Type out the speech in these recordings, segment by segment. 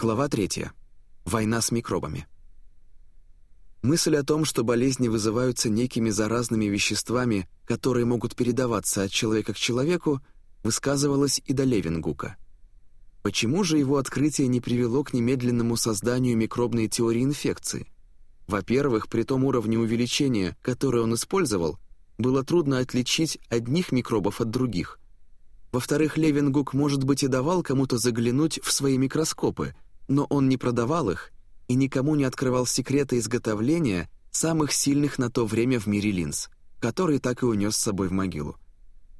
Глава 3. Война с микробами. Мысль о том, что болезни вызываются некими заразными веществами, которые могут передаваться от человека к человеку, высказывалась и до Левингука. Почему же его открытие не привело к немедленному созданию микробной теории инфекции? Во-первых, при том уровне увеличения, который он использовал, было трудно отличить одних микробов от других – во-вторых, Левингук, может быть, и давал кому-то заглянуть в свои микроскопы, но он не продавал их и никому не открывал секреты изготовления самых сильных на то время в мире линз, который так и унес с собой в могилу.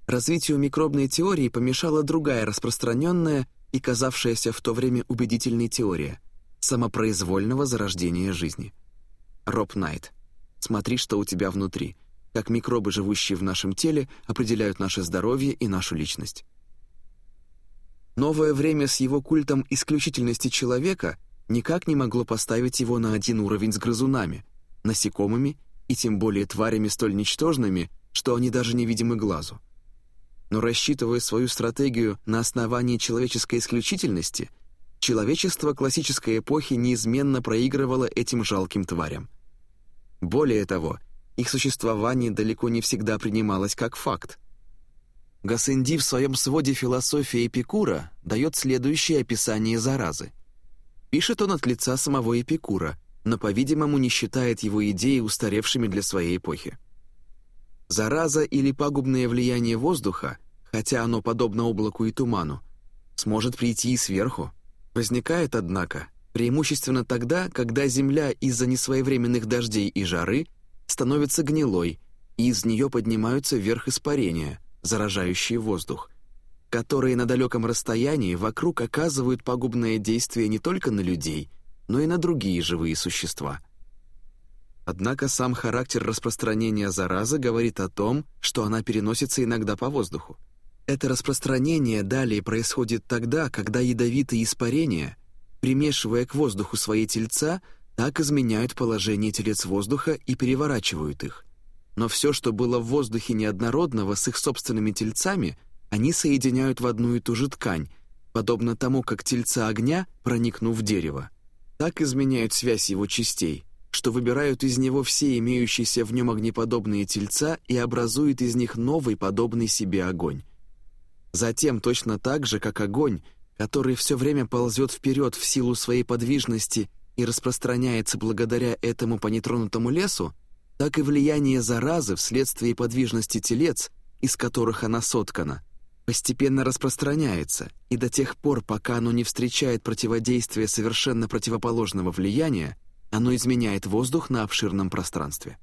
Развитию микробной теории помешала другая распространенная и казавшаяся в то время убедительной теория — самопроизвольного зарождения жизни. Роб Найт. Смотри, что у тебя внутри — как микробы, живущие в нашем теле, определяют наше здоровье и нашу личность. Новое время с его культом исключительности человека никак не могло поставить его на один уровень с грызунами, насекомыми и тем более тварями столь ничтожными, что они даже невидимы глазу. Но рассчитывая свою стратегию на основании человеческой исключительности, человечество классической эпохи неизменно проигрывало этим жалким тварям. Более того, их существование далеко не всегда принималось как факт. Гассенди в своем своде философии Эпикура дает следующее описание заразы. Пишет он от лица самого Эпикура, но, по-видимому, не считает его идеи устаревшими для своей эпохи. Зараза или пагубное влияние воздуха, хотя оно подобно облаку и туману, сможет прийти и сверху. Возникает, однако, преимущественно тогда, когда Земля из-за несвоевременных дождей и жары – становится гнилой, и из нее поднимаются вверх испарения, заражающие воздух, которые на далеком расстоянии вокруг оказывают пагубное действие не только на людей, но и на другие живые существа. Однако сам характер распространения заразы говорит о том, что она переносится иногда по воздуху. Это распространение далее происходит тогда, когда ядовитые испарения, примешивая к воздуху свои тельца, так изменяют положение телец воздуха и переворачивают их. Но все, что было в воздухе неоднородного с их собственными тельцами, они соединяют в одну и ту же ткань, подобно тому, как тельца огня, проникнув в дерево. Так изменяют связь его частей, что выбирают из него все имеющиеся в нем огнеподобные тельца и образуют из них новый, подобный себе огонь. Затем, точно так же, как огонь, который все время ползет вперед в силу своей подвижности и распространяется благодаря этому по нетронутому лесу, так и влияние заразы вследствие подвижности телец, из которых она соткана, постепенно распространяется, и до тех пор, пока оно не встречает противодействия совершенно противоположного влияния, оно изменяет воздух на обширном пространстве.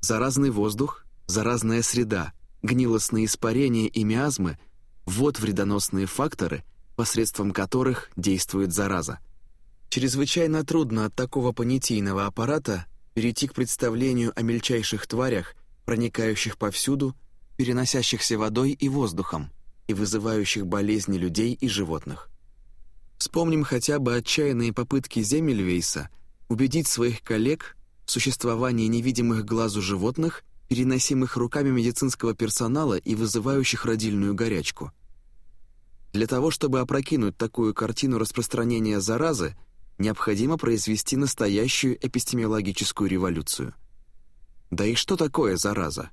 Заразный воздух, заразная среда, гнилостные испарения и миазмы — вот вредоносные факторы, посредством которых действует зараза — Чрезвычайно трудно от такого понятийного аппарата перейти к представлению о мельчайших тварях, проникающих повсюду, переносящихся водой и воздухом и вызывающих болезни людей и животных. Вспомним хотя бы отчаянные попытки Земельвейса убедить своих коллег в существовании невидимых глазу животных, переносимых руками медицинского персонала и вызывающих родильную горячку. Для того, чтобы опрокинуть такую картину распространения заразы – необходимо произвести настоящую эпистемиологическую революцию. Да и что такое зараза?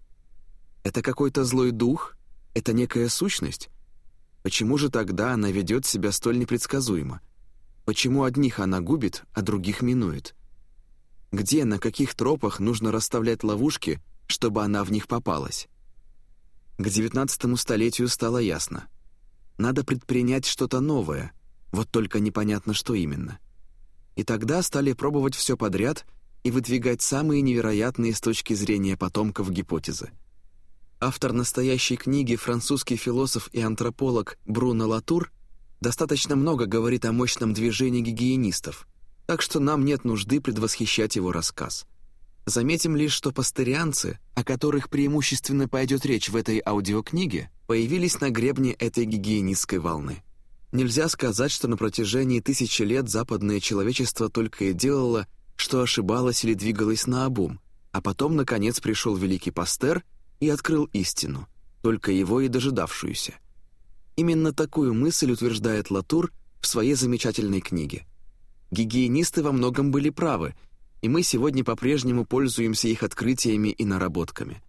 Это какой-то злой дух? Это некая сущность? Почему же тогда она ведет себя столь непредсказуемо? Почему одних она губит, а других минует? Где, на каких тропах нужно расставлять ловушки, чтобы она в них попалась? К девятнадцатому столетию стало ясно. Надо предпринять что-то новое, вот только непонятно, что именно — и тогда стали пробовать все подряд и выдвигать самые невероятные с точки зрения потомков гипотезы. Автор настоящей книги, французский философ и антрополог Бруно Латур, достаточно много говорит о мощном движении гигиенистов, так что нам нет нужды предвосхищать его рассказ. Заметим лишь, что пастерианцы, о которых преимущественно пойдет речь в этой аудиокниге, появились на гребне этой гигиенистской волны. Нельзя сказать, что на протяжении тысячи лет западное человечество только и делало, что ошибалось или двигалось наобум, а потом, наконец, пришел великий Пастер и открыл истину, только его и дожидавшуюся. Именно такую мысль утверждает Латур, в своей замечательной книге. Гигиенисты во многом были правы, и мы сегодня по-прежнему пользуемся их открытиями и наработками.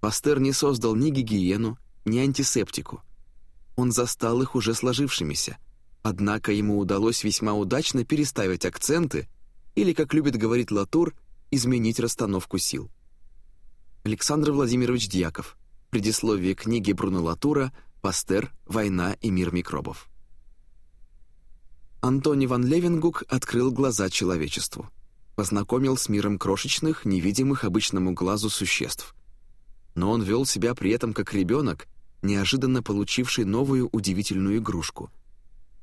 Пастер не создал ни гигиену, ни антисептику. Он застал их уже сложившимися, однако ему удалось весьма удачно переставить акценты или, как любит говорить Латур, изменить расстановку сил. Александр Владимирович Дьяков. Предисловие книги Бруно Латура «Пастер. Война и мир микробов». Антони ван Левенгук открыл глаза человечеству. Познакомил с миром крошечных, невидимых обычному глазу существ. Но он вел себя при этом как ребенок, неожиданно получивший новую удивительную игрушку.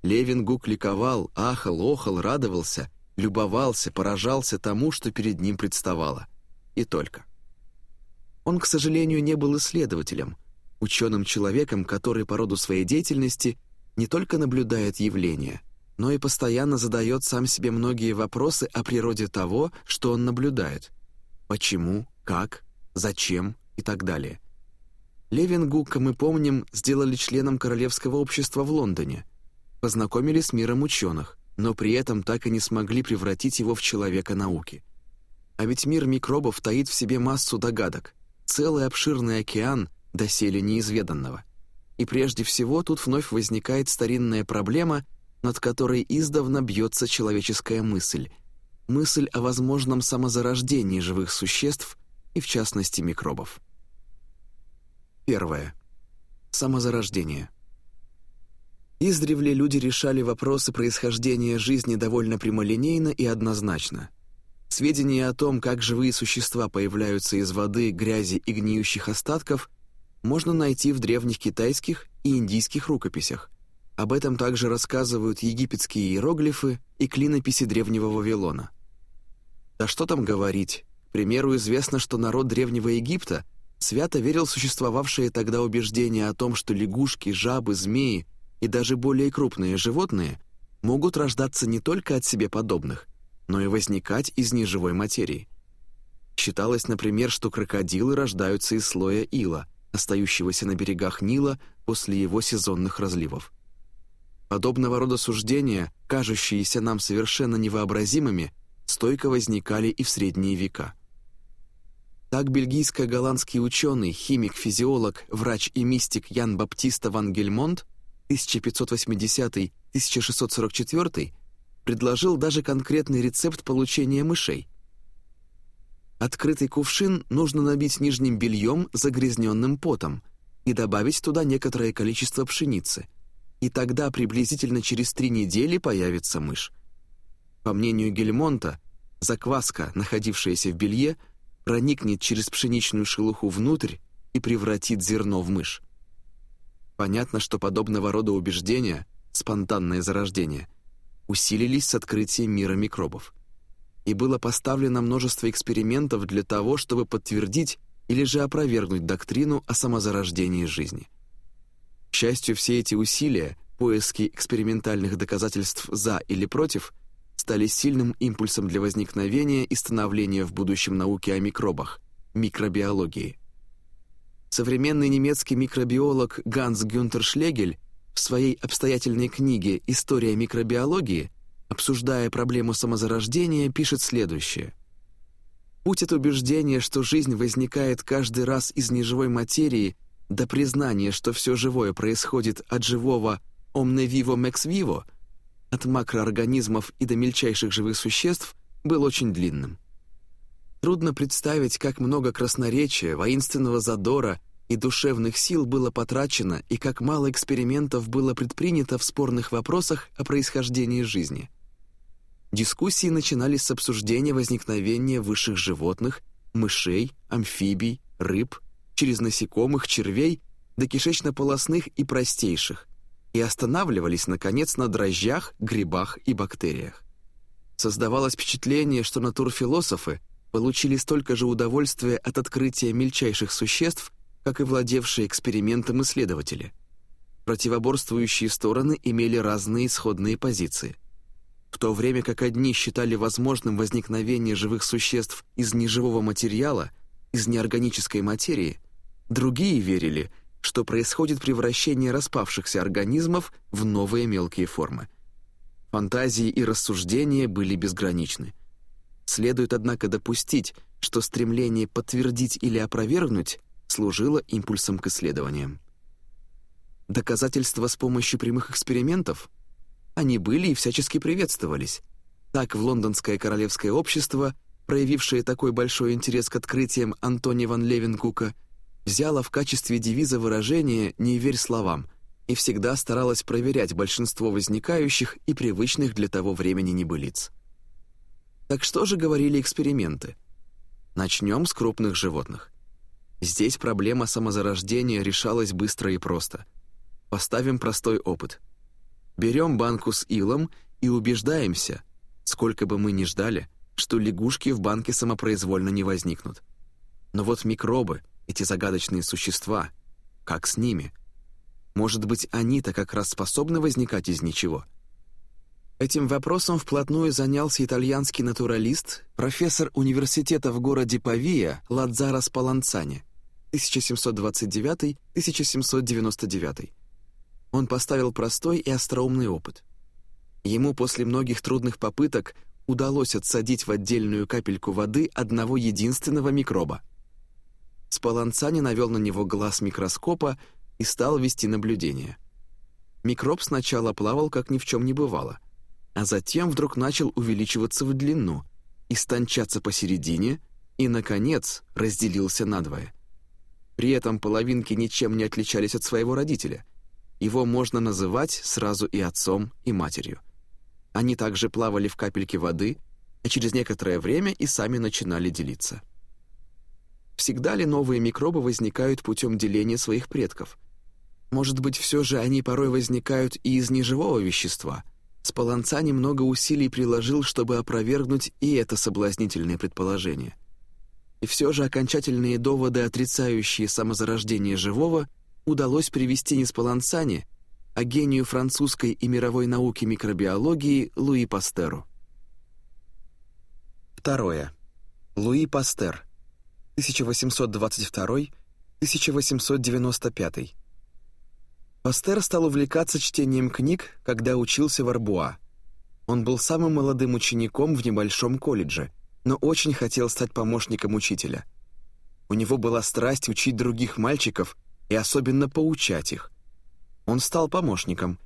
Левенгук ликовал, ахал, охал, радовался, любовался, поражался тому, что перед ним представало. И только. Он, к сожалению, не был исследователем, ученым человеком, который по роду своей деятельности не только наблюдает явления, но и постоянно задает сам себе многие вопросы о природе того, что он наблюдает. Почему, как, зачем и так далее. Левингука, мы помним, сделали членом Королевского общества в Лондоне, познакомили с миром ученых, но при этом так и не смогли превратить его в человека науки. А ведь мир микробов таит в себе массу догадок, целый обширный океан доселе неизведанного. И прежде всего тут вновь возникает старинная проблема, над которой издавна бьется человеческая мысль. Мысль о возможном самозарождении живых существ и, в частности, микробов. Первое. Самозарождение. Издревле люди решали вопросы происхождения жизни довольно прямолинейно и однозначно – Сведения о том, как живые существа появляются из воды, грязи и гниющих остатков, можно найти в древних китайских и индийских рукописях. Об этом также рассказывают египетские иероглифы и клинописи древнего Вавилона. Да что там говорить, к примеру, известно, что народ древнего Египта свято верил в существовавшее тогда убеждение о том, что лягушки, жабы, змеи и даже более крупные животные могут рождаться не только от себе подобных, но и возникать из неживой материи. Считалось, например, что крокодилы рождаются из слоя ила, остающегося на берегах Нила после его сезонных разливов. Подобного рода суждения, кажущиеся нам совершенно невообразимыми, стойко возникали и в средние века. Так бельгийско-голландский ученый, химик, физиолог, врач и мистик Ян Баптиста ван Гельмонт 1580-1644 предложил даже конкретный рецепт получения мышей. Открытый кувшин нужно набить нижним бельем, загрязненным потом, и добавить туда некоторое количество пшеницы. И тогда приблизительно через три недели появится мышь. По мнению Гельмонта, закваска, находившаяся в белье, проникнет через пшеничную шелуху внутрь и превратит зерно в мышь. Понятно, что подобного рода убеждения, спонтанное зарождение, усилились с открытием мира микробов. И было поставлено множество экспериментов для того, чтобы подтвердить или же опровергнуть доктрину о самозарождении жизни. К счастью, все эти усилия, поиски экспериментальных доказательств «за» или «против» стали сильным импульсом для возникновения и становления в будущем науки о микробах, микробиологии. Современный немецкий микробиолог Ганс Гюнтер Шлегель в своей обстоятельной книге «История микробиологии», обсуждая проблему самозарождения, пишет следующее. «Путь от убеждения, что жизнь возникает каждый раз из неживой материи, до признания, что все живое происходит от живого «omne vivo mex vivo», от макроорганизмов и до мельчайших живых существ, был очень длинным. Трудно представить, как много красноречия, воинственного задора и душевных сил было потрачено и как мало экспериментов было предпринято в спорных вопросах о происхождении жизни. Дискуссии начинались с обсуждения возникновения высших животных, мышей, амфибий, рыб, через насекомых, червей до кишечно-полосных и простейших, и останавливались, наконец, на дрожжах, грибах и бактериях. Создавалось впечатление, что натурфилософы получили столько же удовольствия от открытия мельчайших существ, как и владевшие экспериментом исследователи. Противоборствующие стороны имели разные исходные позиции. В то время как одни считали возможным возникновение живых существ из неживого материала, из неорганической материи, другие верили, что происходит превращение распавшихся организмов в новые мелкие формы. Фантазии и рассуждения были безграничны. Следует, однако, допустить, что стремление подтвердить или опровергнуть служило импульсом к исследованиям. Доказательства с помощью прямых экспериментов? Они были и всячески приветствовались. Так в лондонское королевское общество, проявившее такой большой интерес к открытиям Антони ван Левенкука, взяло в качестве девиза выражение «не верь словам» и всегда старалась проверять большинство возникающих и привычных для того времени небылиц. Так что же говорили эксперименты? Начнем с крупных животных. Здесь проблема самозарождения решалась быстро и просто. Поставим простой опыт. Берем банку с илом и убеждаемся, сколько бы мы ни ждали, что лягушки в банке самопроизвольно не возникнут. Но вот микробы, эти загадочные существа, как с ними? Может быть, они-то как раз способны возникать из ничего – Этим вопросом вплотную занялся итальянский натуралист, профессор университета в городе Павия Ладзаро Спаланцани 1729-1799. Он поставил простой и остроумный опыт. Ему после многих трудных попыток удалось отсадить в отдельную капельку воды одного единственного микроба. Спаланцани навел на него глаз микроскопа и стал вести наблюдение. Микроб сначала плавал, как ни в чем не бывало — а затем вдруг начал увеличиваться в длину, истончаться посередине и, наконец, разделился надвое. При этом половинки ничем не отличались от своего родителя. Его можно называть сразу и отцом, и матерью. Они также плавали в капельке воды, а через некоторое время и сами начинали делиться. Всегда ли новые микробы возникают путем деления своих предков? Может быть, все же они порой возникают и из неживого вещества – Спаланца немного усилий приложил, чтобы опровергнуть и это соблазнительное предположение. И все же окончательные доводы, отрицающие самозарождение живого, удалось привести не Спалансане, а гению французской и мировой науки микробиологии Луи Пастеру. Второе. Луи Пастер, 1822-1895 Пастер стал увлекаться чтением книг, когда учился в Арбуа. Он был самым молодым учеником в небольшом колледже, но очень хотел стать помощником учителя. У него была страсть учить других мальчиков и особенно поучать их. Он стал помощником.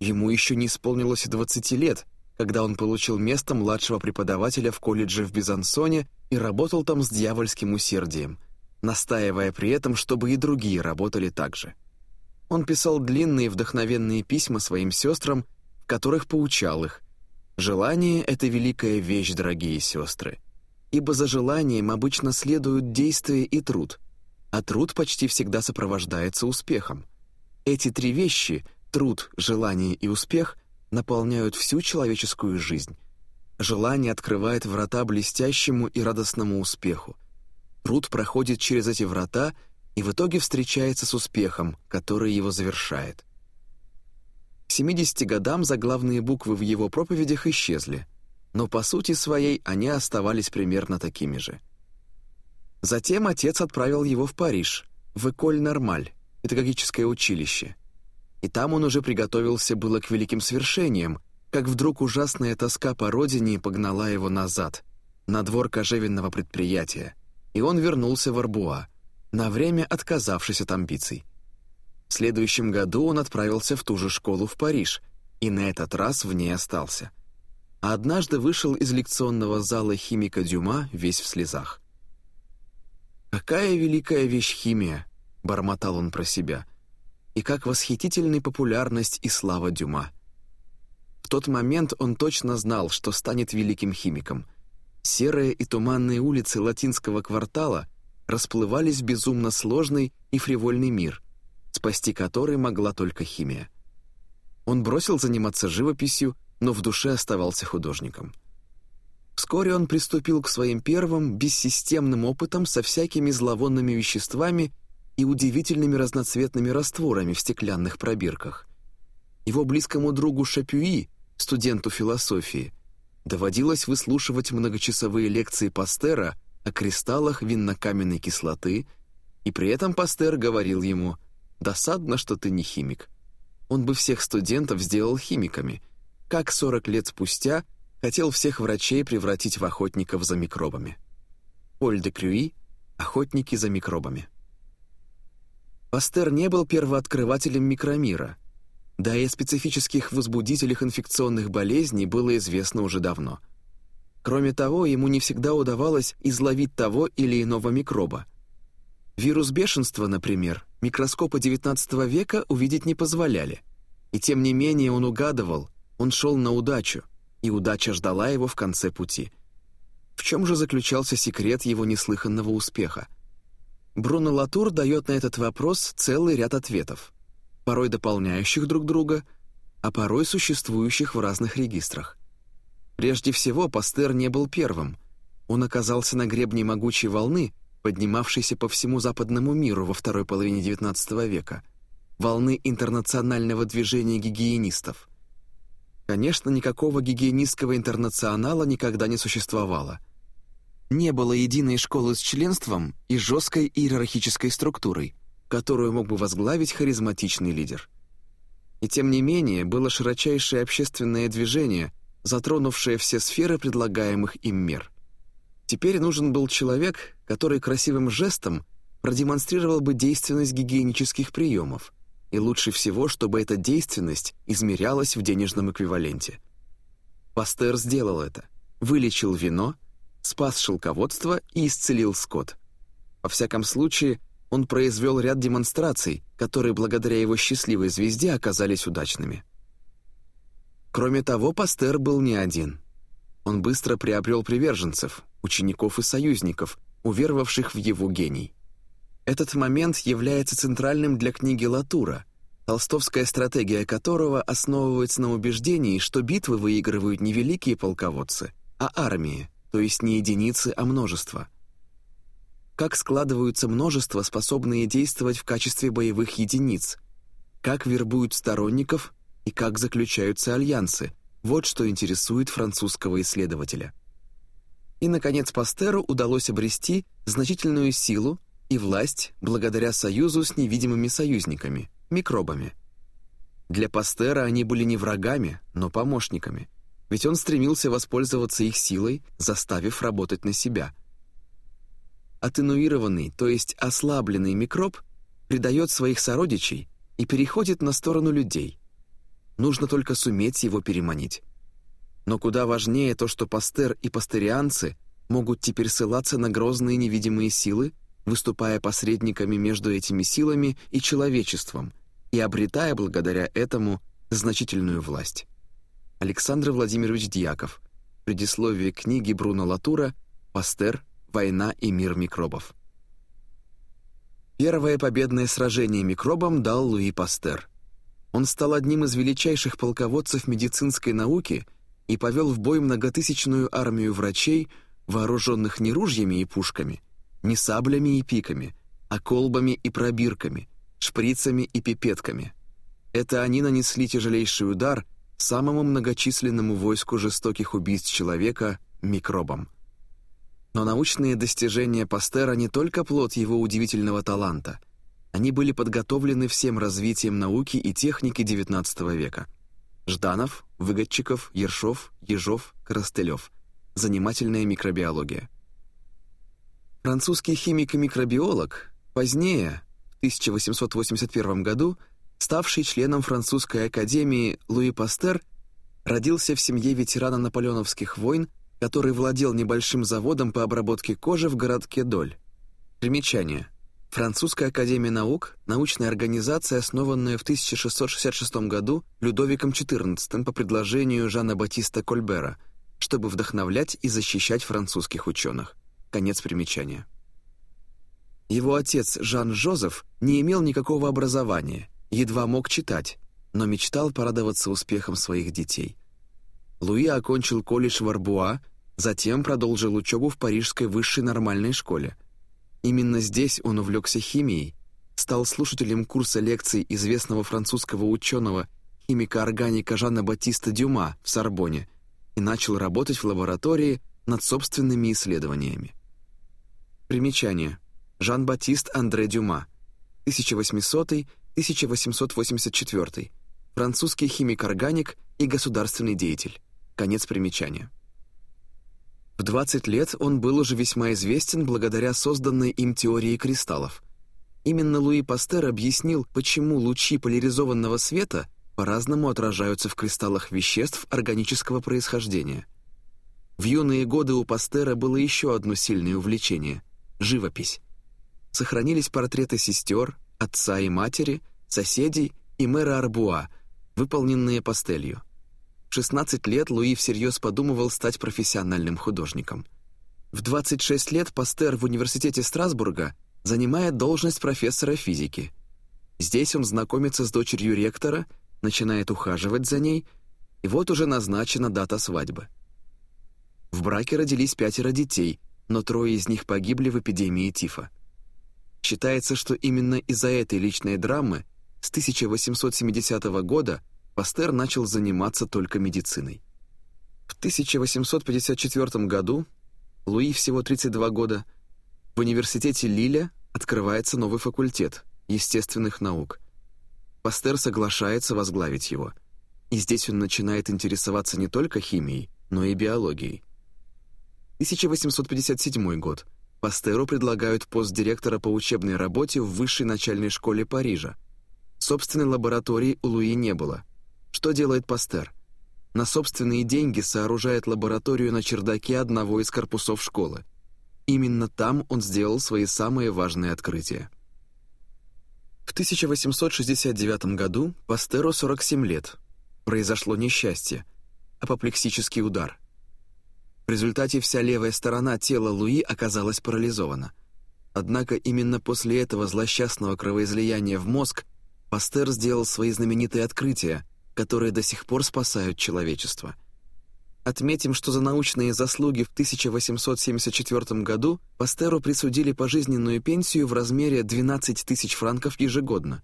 Ему еще не исполнилось 20 лет, когда он получил место младшего преподавателя в колледже в Бизансоне и работал там с дьявольским усердием, настаивая при этом, чтобы и другие работали так же. Он писал длинные вдохновенные письма своим сестрам, в которых поучал их. «Желание — это великая вещь, дорогие сестры, ибо за желанием обычно следуют действия и труд, а труд почти всегда сопровождается успехом. Эти три вещи — труд, желание и успех — наполняют всю человеческую жизнь. Желание открывает врата блестящему и радостному успеху. Труд проходит через эти врата — и в итоге встречается с успехом, который его завершает. К 70 годам заглавные буквы в его проповедях исчезли, но по сути своей они оставались примерно такими же. Затем отец отправил его в Париж, в Эколь Нормаль, педагогическое училище. И там он уже приготовился было к великим свершениям, как вдруг ужасная тоска по родине погнала его назад, на двор кожевенного предприятия, и он вернулся в Арбуа, на время отказавшись от амбиций. В следующем году он отправился в ту же школу в Париж и на этот раз в ней остался. А однажды вышел из лекционного зала химика Дюма весь в слезах. «Какая великая вещь химия!» — бормотал он про себя. «И как восхитительной популярность и слава Дюма!» Тот момент он точно знал, что станет великим химиком. Серые и туманные улицы латинского квартала — расплывались в безумно сложный и фривольный мир, спасти который могла только химия. Он бросил заниматься живописью, но в душе оставался художником. Вскоре он приступил к своим первым бессистемным опытам со всякими зловонными веществами и удивительными разноцветными растворами в стеклянных пробирках. Его близкому другу Шапюи, студенту философии, доводилось выслушивать многочасовые лекции Пастера о кристаллах виннокаменной кислоты, и при этом Пастер говорил ему Досадно, что ты не химик. Он бы всех студентов сделал химиками, как 40 лет спустя хотел всех врачей превратить в охотников за микробами. Поль де Крюи «Охотники за микробами». Пастер не был первооткрывателем микромира, да и о специфических возбудителях инфекционных болезней было известно уже давно. Кроме того, ему не всегда удавалось изловить того или иного микроба. Вирус бешенства, например, микроскопы XIX века увидеть не позволяли. И тем не менее он угадывал, он шел на удачу, и удача ждала его в конце пути. В чем же заключался секрет его неслыханного успеха? Бруно Латур дает на этот вопрос целый ряд ответов, порой дополняющих друг друга, а порой существующих в разных регистрах. Прежде всего, Пастер не был первым. Он оказался на гребне могучей волны, поднимавшейся по всему западному миру во второй половине XIX века, волны интернационального движения гигиенистов. Конечно, никакого гигиенистского интернационала никогда не существовало. Не было единой школы с членством и жесткой иерархической структурой, которую мог бы возглавить харизматичный лидер. И тем не менее, было широчайшее общественное движение, затронувшее все сферы предлагаемых им мер. Теперь нужен был человек, который красивым жестом продемонстрировал бы действенность гигиенических приемов, и лучше всего, чтобы эта действенность измерялась в денежном эквиваленте. Пастер сделал это, вылечил вино, спас шелководство и исцелил скот. Во всяком случае, он произвел ряд демонстраций, которые благодаря его счастливой звезде оказались удачными. Кроме того, Пастер был не один. Он быстро приобрел приверженцев, учеников и союзников, уверовавших в его гений. Этот момент является центральным для книги Латура, толстовская стратегия которого основывается на убеждении, что битвы выигрывают не великие полководцы, а армии, то есть не единицы, а множество. Как складываются множества, способные действовать в качестве боевых единиц, как вербуют сторонников и как заключаются альянсы – вот что интересует французского исследователя. И, наконец, Пастеру удалось обрести значительную силу и власть благодаря союзу с невидимыми союзниками – микробами. Для Пастера они были не врагами, но помощниками, ведь он стремился воспользоваться их силой, заставив работать на себя. Атенуированный, то есть ослабленный микроб, предает своих сородичей и переходит на сторону людей – Нужно только суметь его переманить. Но куда важнее то, что пастер и пастерианцы могут теперь ссылаться на грозные невидимые силы, выступая посредниками между этими силами и человечеством, и обретая благодаря этому значительную власть. Александр Владимирович Дьяков. Предисловие книги Бруно Латура «Пастер. Война и мир микробов». Первое победное сражение микробам дал Луи Пастер – он стал одним из величайших полководцев медицинской науки и повел в бой многотысячную армию врачей, вооруженных не ружьями и пушками, не саблями и пиками, а колбами и пробирками, шприцами и пипетками. Это они нанесли тяжелейший удар самому многочисленному войску жестоких убийств человека – микробам. Но научные достижения Пастера не только плод его удивительного таланта – они были подготовлены всем развитием науки и техники XIX века. Жданов, Выгодчиков, Ершов, Ежов, Коростылев. Занимательная микробиология. Французский химик и микробиолог, позднее, в 1881 году, ставший членом французской академии Луи Пастер, родился в семье ветерана наполеоновских войн, который владел небольшим заводом по обработке кожи в городке Доль. Примечание. Французская академия наук – научная организация, основанная в 1666 году Людовиком XIV по предложению Жана Батиста Кольбера, чтобы вдохновлять и защищать французских ученых. Конец примечания. Его отец Жан-Жозеф не имел никакого образования, едва мог читать, но мечтал порадоваться успехом своих детей. Луи окончил колледж в Арбуа, затем продолжил учебу в Парижской высшей нормальной школе – Именно здесь он увлекся химией, стал слушателем курса лекций известного французского ученого химика-органика Жана Батиста Дюма в Сорбоне и начал работать в лаборатории над собственными исследованиями. Примечание. Жан-Батист Андре Дюма, 1884. Французский химик-органик и государственный деятель. Конец примечания. В 20 лет он был уже весьма известен благодаря созданной им теории кристаллов. Именно Луи Пастер объяснил, почему лучи поляризованного света по-разному отражаются в кристаллах веществ органического происхождения. В юные годы у Пастера было еще одно сильное увлечение — живопись. Сохранились портреты сестер, отца и матери, соседей и мэра Арбуа, выполненные пастелью. В 16 лет Луи всерьез подумывал стать профессиональным художником. В 26 лет Пастер в университете Страсбурга занимает должность профессора физики. Здесь он знакомится с дочерью ректора, начинает ухаживать за ней, и вот уже назначена дата свадьбы. В браке родились пятеро детей, но трое из них погибли в эпидемии тифа. Считается, что именно из-за этой личной драмы с 1870 года Пастер начал заниматься только медициной. В 1854 году, Луи всего 32 года, в университете Лиля открывается новый факультет естественных наук. Пастер соглашается возглавить его. И здесь он начинает интересоваться не только химией, но и биологией. 1857 год. Пастеру предлагают пост директора по учебной работе в высшей начальной школе Парижа. Собственной лаборатории у Луи не было. Что делает Пастер? На собственные деньги сооружает лабораторию на чердаке одного из корпусов школы. Именно там он сделал свои самые важные открытия. В 1869 году Пастеру 47 лет. Произошло несчастье, апоплексический удар. В результате вся левая сторона тела Луи оказалась парализована. Однако именно после этого злосчастного кровоизлияния в мозг Пастер сделал свои знаменитые открытия, которые до сих пор спасают человечество – Отметим, что за научные заслуги в 1874 году Пастеру присудили пожизненную пенсию в размере 12 тысяч франков ежегодно.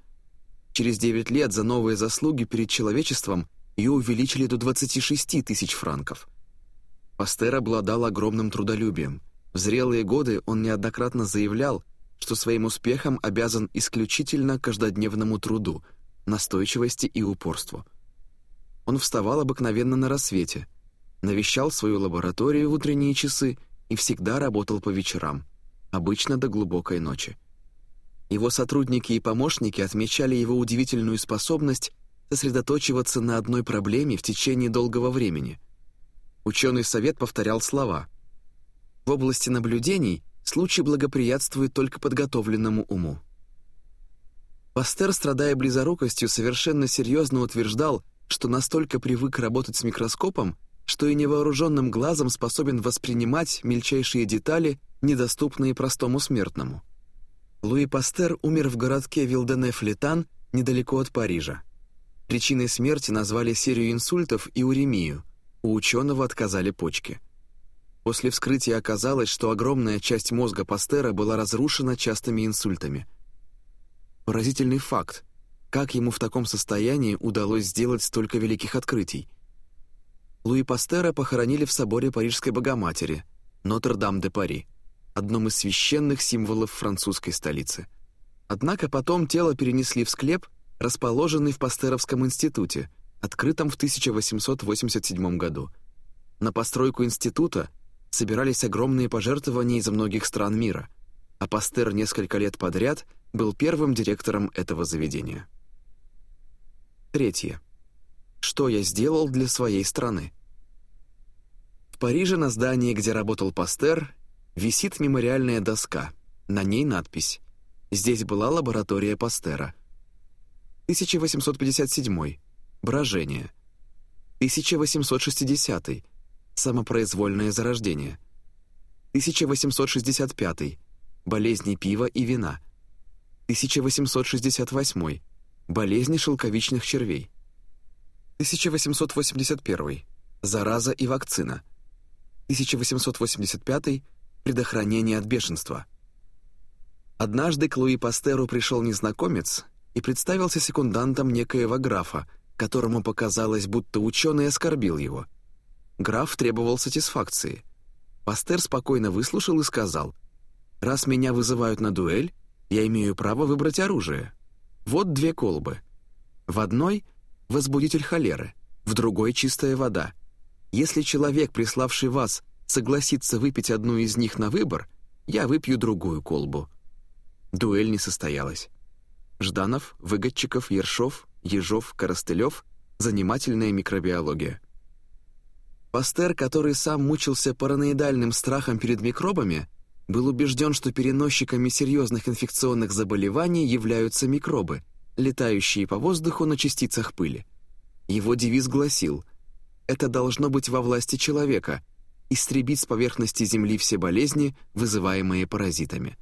Через 9 лет за новые заслуги перед человечеством ее увеличили до 26 тысяч франков. Пастер обладал огромным трудолюбием. В зрелые годы он неоднократно заявлял, что своим успехом обязан исключительно каждодневному труду, настойчивости и упорству. Он вставал обыкновенно на рассвете – навещал свою лабораторию в утренние часы и всегда работал по вечерам, обычно до глубокой ночи. Его сотрудники и помощники отмечали его удивительную способность сосредоточиваться на одной проблеме в течение долгого времени. Ученый совет повторял слова. В области наблюдений случай благоприятствует только подготовленному уму. Пастер, страдая близорукостью, совершенно серьезно утверждал, что настолько привык работать с микроскопом, что и невооруженным глазом способен воспринимать мельчайшие детали, недоступные простому смертному. Луи Пастер умер в городке Вилденеф-Летан, недалеко от Парижа. Причиной смерти назвали серию инсультов и уремию. У ученого отказали почки. После вскрытия оказалось, что огромная часть мозга Пастера была разрушена частыми инсультами. Поразительный факт. Как ему в таком состоянии удалось сделать столько великих открытий – Луи Пастера похоронили в соборе Парижской Богоматери, Нотр-Дам-де-Пари, одном из священных символов французской столицы. Однако потом тело перенесли в склеп, расположенный в Пастеровском институте, открытом в 1887 году. На постройку института собирались огромные пожертвования из многих стран мира, а Пастер несколько лет подряд был первым директором этого заведения. Третье что я сделал для своей страны. В Париже на здании, где работал Пастер, висит мемориальная доска. На ней надпись «Здесь была лаборатория Пастера». 1857. Брожение. 1860. Самопроизвольное зарождение. 1865. Болезни пива и вина. 1868. Болезни шелковичных червей. 1881. Зараза и вакцина. 1885. Предохранение от бешенства. Однажды к Луи Пастеру пришел незнакомец и представился секундантом некоего графа, которому показалось, будто ученый оскорбил его. Граф требовал сатисфакции. Пастер спокойно выслушал и сказал, «Раз меня вызывают на дуэль, я имею право выбрать оружие». Вот две колбы. В одной — возбудитель холеры, в другой — чистая вода. Если человек, приславший вас, согласится выпить одну из них на выбор, я выпью другую колбу. Дуэль не состоялась. Жданов, Выгодчиков, Ершов, Ежов, Коростылев — занимательная микробиология. Пастер, который сам мучился параноидальным страхом перед микробами, был убежден, что переносчиками серьезных инфекционных заболеваний являются микробы, летающие по воздуху на частицах пыли. Его девиз гласил «Это должно быть во власти человека — истребить с поверхности Земли все болезни, вызываемые паразитами».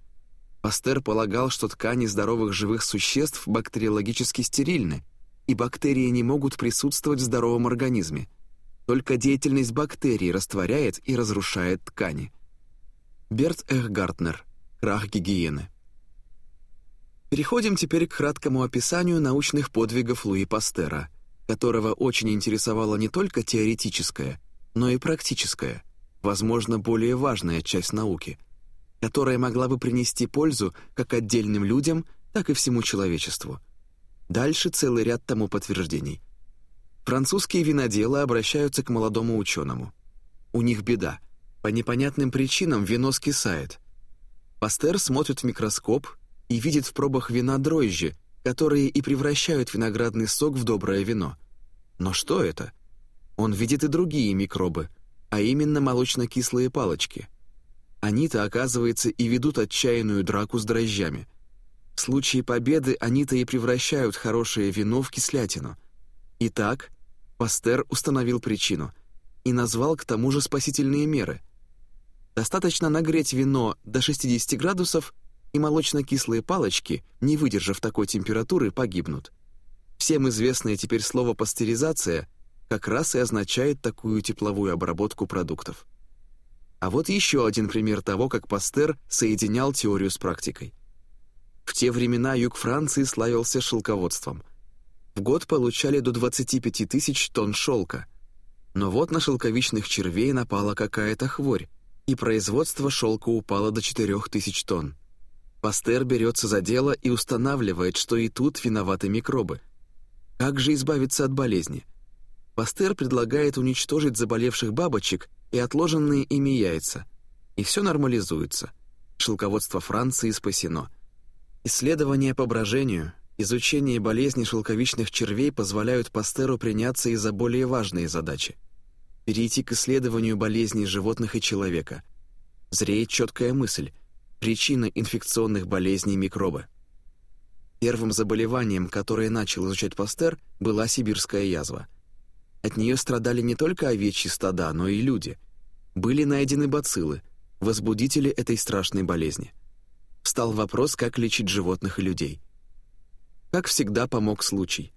Пастер полагал, что ткани здоровых живых существ бактериологически стерильны, и бактерии не могут присутствовать в здоровом организме. Только деятельность бактерий растворяет и разрушает ткани. Берт Эхгартнер. Крах гигиены. Переходим теперь к краткому описанию научных подвигов Луи Пастера, которого очень интересовала не только теоретическая, но и практическая, возможно, более важная часть науки, которая могла бы принести пользу как отдельным людям, так и всему человечеству. Дальше целый ряд тому подтверждений. Французские виноделы обращаются к молодому ученому. У них беда. По непонятным причинам вино скисает. Пастер смотрит в микроскоп и видит в пробах вина дрожжи, которые и превращают виноградный сок в доброе вино. Но что это? Он видит и другие микробы, а именно молочно-кислые палочки. Они-то, оказывается, и ведут отчаянную драку с дрожжами. В случае победы они-то и превращают хорошее вино в кислятину. Итак, Пастер установил причину и назвал к тому же спасительные меры. Достаточно нагреть вино до 60 градусов – и молочно-кислые палочки, не выдержав такой температуры, погибнут. Всем известное теперь слово «пастеризация» как раз и означает такую тепловую обработку продуктов. А вот еще один пример того, как Пастер соединял теорию с практикой. В те времена юг Франции славился шелководством. В год получали до 25 тысяч тонн шелка. Но вот на шелковичных червей напала какая-то хворь, и производство шелка упало до 4 тысяч тонн. Пастер берется за дело и устанавливает, что и тут виноваты микробы. Как же избавиться от болезни? Пастер предлагает уничтожить заболевших бабочек и отложенные ими яйца. И все нормализуется. Шелководство Франции спасено. Исследования по брожению, изучение болезни шелковичных червей позволяют Пастеру приняться и за более важные задачи. Перейти к исследованию болезней животных и человека. Зреет четкая мысль — Причина инфекционных болезней микробы. Первым заболеванием, которое начал изучать Пастер, была сибирская язва. От нее страдали не только овечьи стада, но и люди. Были найдены бациллы, возбудители этой страшной болезни. Встал вопрос, как лечить животных и людей. Как всегда, помог случай.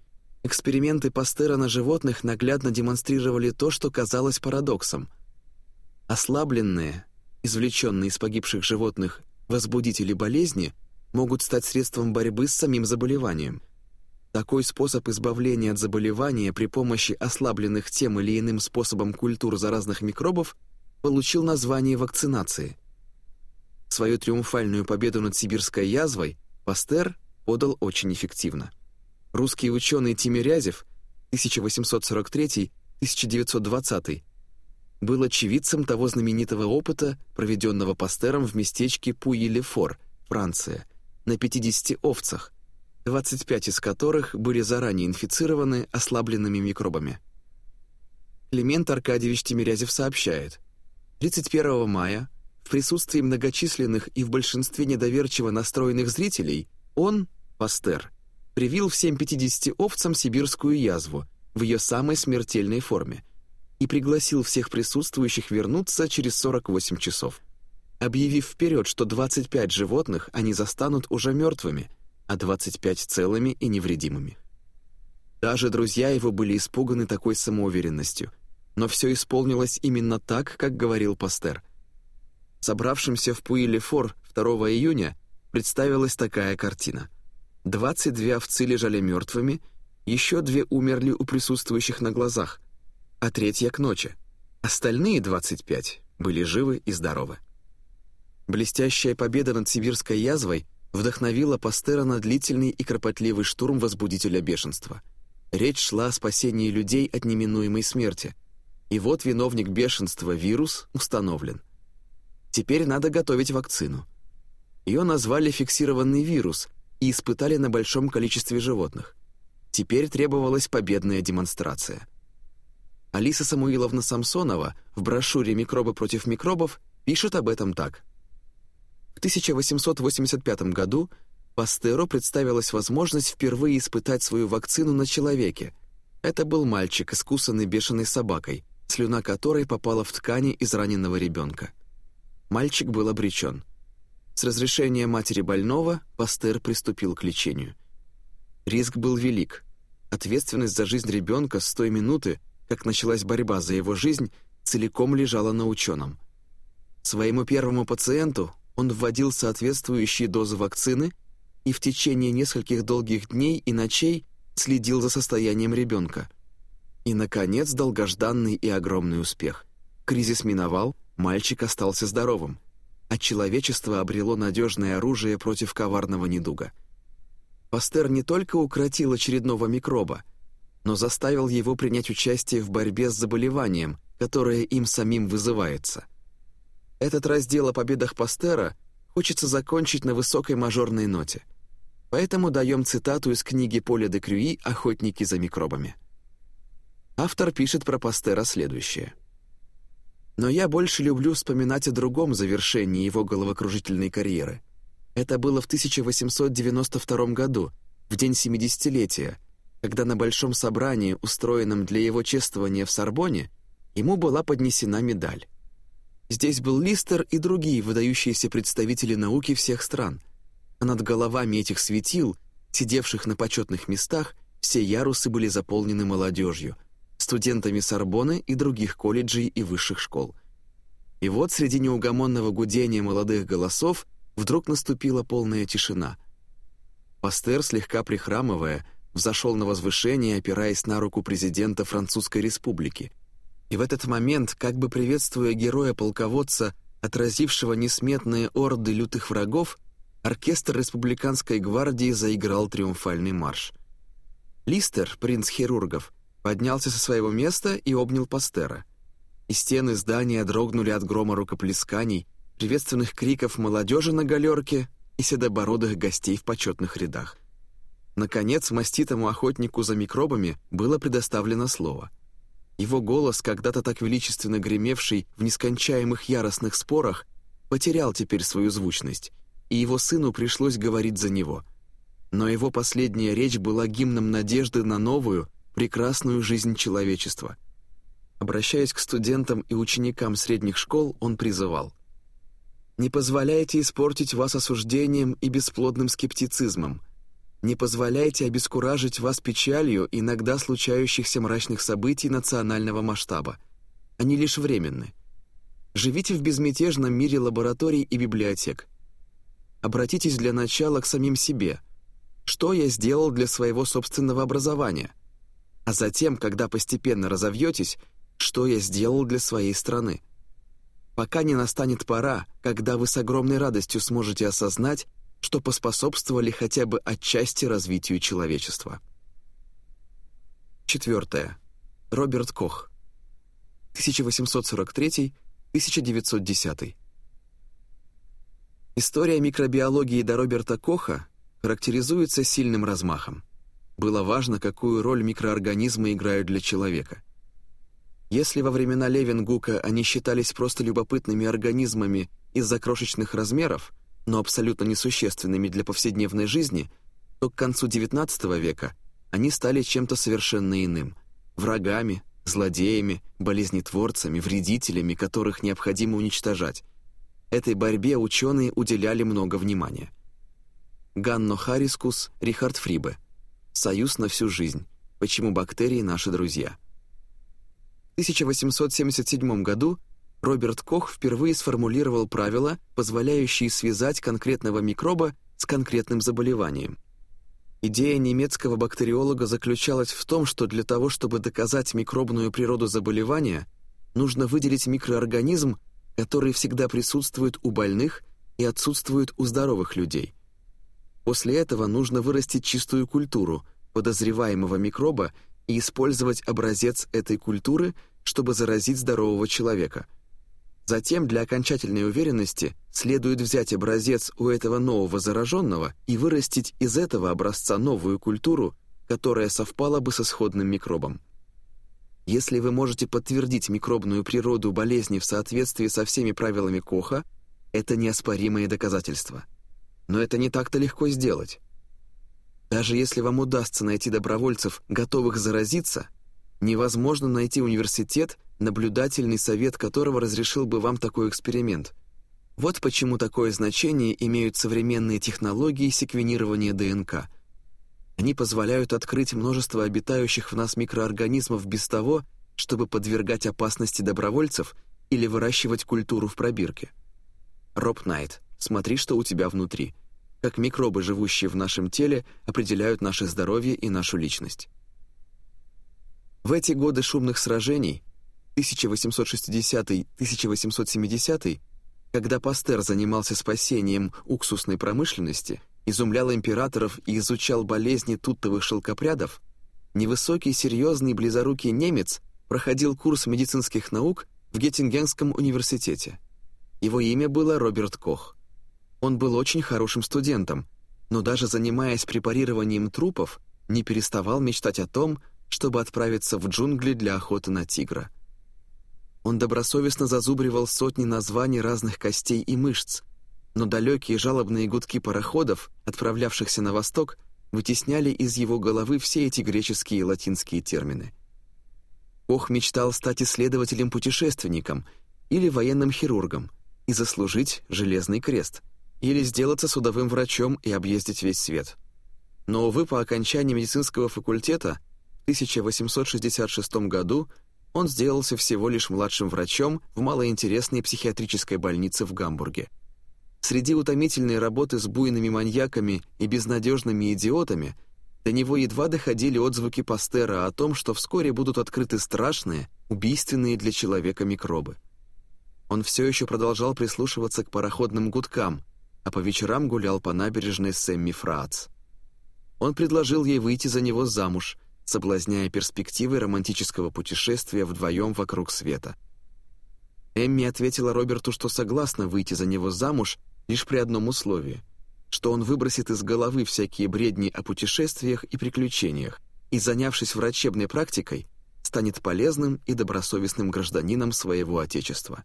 Эксперименты Пастера на животных наглядно демонстрировали то, что казалось парадоксом. Ослабленные, извлеченные из погибших животных возбудители болезни могут стать средством борьбы с самим заболеванием. Такой способ избавления от заболевания при помощи ослабленных тем или иным способом культур заразных микробов получил название вакцинации. Свою триумфальную победу над сибирской язвой Пастер подал очень эффективно. Русский ученый Тимирязев 1843-1920 был очевидцем того знаменитого опыта, проведенного Пастером в местечке Пуи-Лефор, Франция, на 50 овцах, 25 из которых были заранее инфицированы ослабленными микробами. Климент Аркадьевич Тимирязев сообщает, 31 мая в присутствии многочисленных и в большинстве недоверчиво настроенных зрителей он, Пастер, привил всем 50 овцам сибирскую язву в ее самой смертельной форме – и пригласил всех присутствующих вернуться через 48 часов, объявив вперед, что 25 животных они застанут уже мертвыми, а 25 целыми и невредимыми. Даже друзья его были испуганы такой самоуверенностью, но все исполнилось именно так, как говорил Пастер. Собравшимся в Пуи-Лефор 2 июня представилась такая картина. 22 овцы лежали мертвыми, еще две умерли у присутствующих на глазах — а третья к ночи. Остальные 25 были живы и здоровы. Блестящая победа над сибирской язвой вдохновила Пастера на длительный и кропотливый штурм возбудителя бешенства. Речь шла о спасении людей от неминуемой смерти. И вот виновник бешенства, вирус, установлен. Теперь надо готовить вакцину. Ее назвали фиксированный вирус и испытали на большом количестве животных. Теперь требовалась победная демонстрация. Алиса Самуиловна Самсонова в брошюре «Микробы против микробов» пишет об этом так. В 1885 году Пастеру представилась возможность впервые испытать свою вакцину на человеке. Это был мальчик, искусанный бешеной собакой, слюна которой попала в ткани израненного ребенка. Мальчик был обречен. С разрешения матери больного Пастер приступил к лечению. Риск был велик. Ответственность за жизнь ребенка с той минуты, как началась борьба за его жизнь, целиком лежала на ученом. Своему первому пациенту он вводил соответствующие дозы вакцины и в течение нескольких долгих дней и ночей следил за состоянием ребенка. И, наконец, долгожданный и огромный успех. Кризис миновал, мальчик остался здоровым, а человечество обрело надежное оружие против коварного недуга — Пастер не только укротил очередного микроба, но заставил его принять участие в борьбе с заболеванием, которое им самим вызывается. Этот раздел о победах Пастера хочется закончить на высокой мажорной ноте. Поэтому даем цитату из книги Поля де Крюи «Охотники за микробами». Автор пишет про Пастера следующее. «Но я больше люблю вспоминать о другом завершении его головокружительной карьеры — это было в 1892 году, в день 70-летия, когда на большом собрании, устроенном для его чествования в Сорбоне, ему была поднесена медаль. Здесь был Листер и другие выдающиеся представители науки всех стран, а над головами этих светил, сидевших на почетных местах, все ярусы были заполнены молодежью, студентами Сорбоны и других колледжей и высших школ. И вот среди неугомонного гудения молодых голосов Вдруг наступила полная тишина. Пастер, слегка прихрамывая, взошел на возвышение, опираясь на руку президента Французской республики. И в этот момент, как бы приветствуя героя-полководца, отразившего несметные орды лютых врагов, оркестр республиканской гвардии заиграл триумфальный марш. Листер, принц хирургов, поднялся со своего места и обнял Пастера. И стены здания дрогнули от грома рукоплесканий, приветственных криков молодежи на галерке и седобородых гостей в почетных рядах. Наконец, маститому охотнику за микробами было предоставлено слово. Его голос, когда-то так величественно гремевший в нескончаемых яростных спорах, потерял теперь свою звучность, и его сыну пришлось говорить за него. Но его последняя речь была гимном надежды на новую, прекрасную жизнь человечества. Обращаясь к студентам и ученикам средних школ, он призывал – не позволяйте испортить вас осуждением и бесплодным скептицизмом. Не позволяйте обескуражить вас печалью иногда случающихся мрачных событий национального масштаба. Они лишь временны. Живите в безмятежном мире лабораторий и библиотек. Обратитесь для начала к самим себе. Что я сделал для своего собственного образования? А затем, когда постепенно разовьетесь, что я сделал для своей страны? пока не настанет пора, когда вы с огромной радостью сможете осознать, что поспособствовали хотя бы отчасти развитию человечества. Четвертое. Роберт Кох. 1843-1910. История микробиологии до Роберта Коха характеризуется сильным размахом. Было важно, какую роль микроорганизмы играют для человека – если во времена Левенгука они считались просто любопытными организмами из-за крошечных размеров, но абсолютно несущественными для повседневной жизни, то к концу XIX века они стали чем-то совершенно иным – врагами, злодеями, болезнетворцами, вредителями, которых необходимо уничтожать. Этой борьбе ученые уделяли много внимания. Ганно Харискус, Рихард Фрибе. «Союз на всю жизнь. Почему бактерии наши друзья?» 1877 году Роберт Кох впервые сформулировал правила, позволяющие связать конкретного микроба с конкретным заболеванием. Идея немецкого бактериолога заключалась в том, что для того, чтобы доказать микробную природу заболевания, нужно выделить микроорганизм, который всегда присутствует у больных и отсутствует у здоровых людей. После этого нужно вырастить чистую культуру подозреваемого микроба и использовать образец этой культуры, чтобы заразить здорового человека. Затем для окончательной уверенности следует взять образец у этого нового зараженного и вырастить из этого образца новую культуру, которая совпала бы с исходным микробом. Если вы можете подтвердить микробную природу болезни в соответствии со всеми правилами Коха, это неоспоримое доказательство. Но это не так-то легко сделать. Даже если вам удастся найти добровольцев, готовых заразиться, невозможно найти университет, наблюдательный совет которого разрешил бы вам такой эксперимент. Вот почему такое значение имеют современные технологии секвенирования ДНК. Они позволяют открыть множество обитающих в нас микроорганизмов без того, чтобы подвергать опасности добровольцев или выращивать культуру в пробирке. Роб Найт, смотри, что у тебя внутри. Как микробы, живущие в нашем теле, определяют наше здоровье и нашу личность. В эти годы шумных сражений, 1860-1870, когда Пастер занимался спасением уксусной промышленности, изумлял императоров и изучал болезни туттовых шелкопрядов, невысокий, серьезный, близорукий немец проходил курс медицинских наук в Геттингенском университете. Его имя было Роберт Кох. Он был очень хорошим студентом, но даже занимаясь препарированием трупов, не переставал мечтать о том, чтобы отправиться в джунгли для охоты на тигра. Он добросовестно зазубривал сотни названий разных костей и мышц, но далекие жалобные гудки пароходов, отправлявшихся на восток, вытесняли из его головы все эти греческие и латинские термины. Кох мечтал стать исследователем-путешественником или военным хирургом – и заслужить железный крест, или сделаться судовым врачом и объездить весь свет. Но, увы, по окончании медицинского факультета в 1866 году он сделался всего лишь младшим врачом в малоинтересной психиатрической больнице в Гамбурге. Среди утомительной работы с буйными маньяками и безнадежными идиотами до него едва доходили отзвуки Пастера о том, что вскоре будут открыты страшные, убийственные для человека микробы. Он все еще продолжал прислушиваться к пароходным гудкам, а по вечерам гулял по набережной Сэмми Фрац. Он предложил ей выйти за него замуж, соблазняя перспективы романтического путешествия вдвоем вокруг света. Эмми ответила Роберту, что согласна выйти за него замуж лишь при одном условии, что он выбросит из головы всякие бредни о путешествиях и приключениях и, занявшись врачебной практикой, станет полезным и добросовестным гражданином своего Отечества.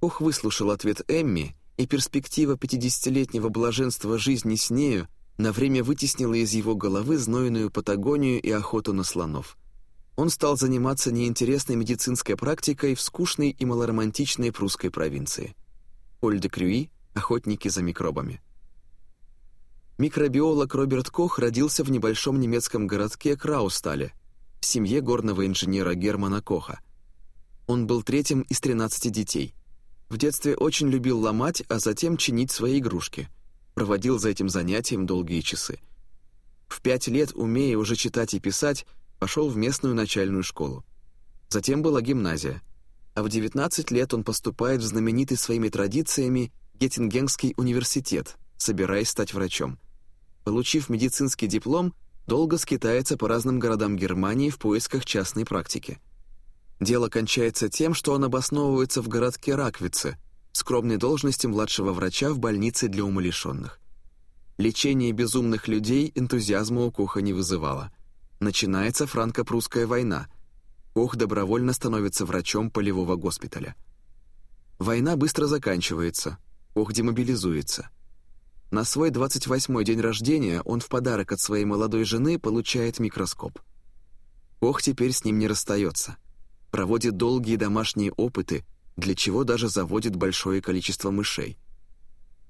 Ох выслушал ответ Эмми, и перспектива пятидесятилетнего блаженства жизни с нею на время вытеснила из его головы знойную Патагонию и охоту на слонов. Он стал заниматься неинтересной медицинской практикой в скучной и малоромантичной прусской провинции. Поль де Крюи — охотники за микробами. Микробиолог Роберт Кох родился в небольшом немецком городке Краустале, в семье горного инженера Германа Коха. Он был третьим из 13 детей. В детстве очень любил ломать, а затем чинить свои игрушки. Проводил за этим занятием долгие часы. В пять лет, умея уже читать и писать, пошел в местную начальную школу. Затем была гимназия. А в 19 лет он поступает в знаменитый своими традициями Геттингенский университет, собираясь стать врачом. Получив медицинский диплом, долго скитается по разным городам Германии в поисках частной практики. Дело кончается тем, что он обосновывается в городке Раквице, скромной должности младшего врача в больнице для умалишенных. Лечение безумных людей энтузиазма у Коха не вызывало. Начинается франко-прусская война. Кох добровольно становится врачом полевого госпиталя. Война быстро заканчивается. Кох демобилизуется. На свой 28-й день рождения он в подарок от своей молодой жены получает микроскоп. Кох теперь с ним не расстается — проводит долгие домашние опыты, для чего даже заводит большое количество мышей.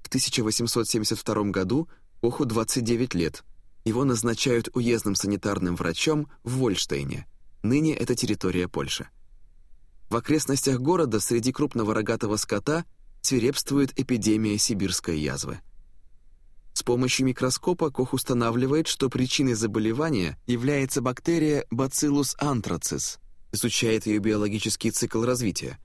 В 1872 году Коху 29 лет. Его назначают уездным санитарным врачом в Вольштейне. Ныне это территория Польши. В окрестностях города среди крупного рогатого скота свирепствует эпидемия сибирской язвы. С помощью микроскопа Кох устанавливает, что причиной заболевания является бактерия Bacillus anthracis – изучает ее биологический цикл развития.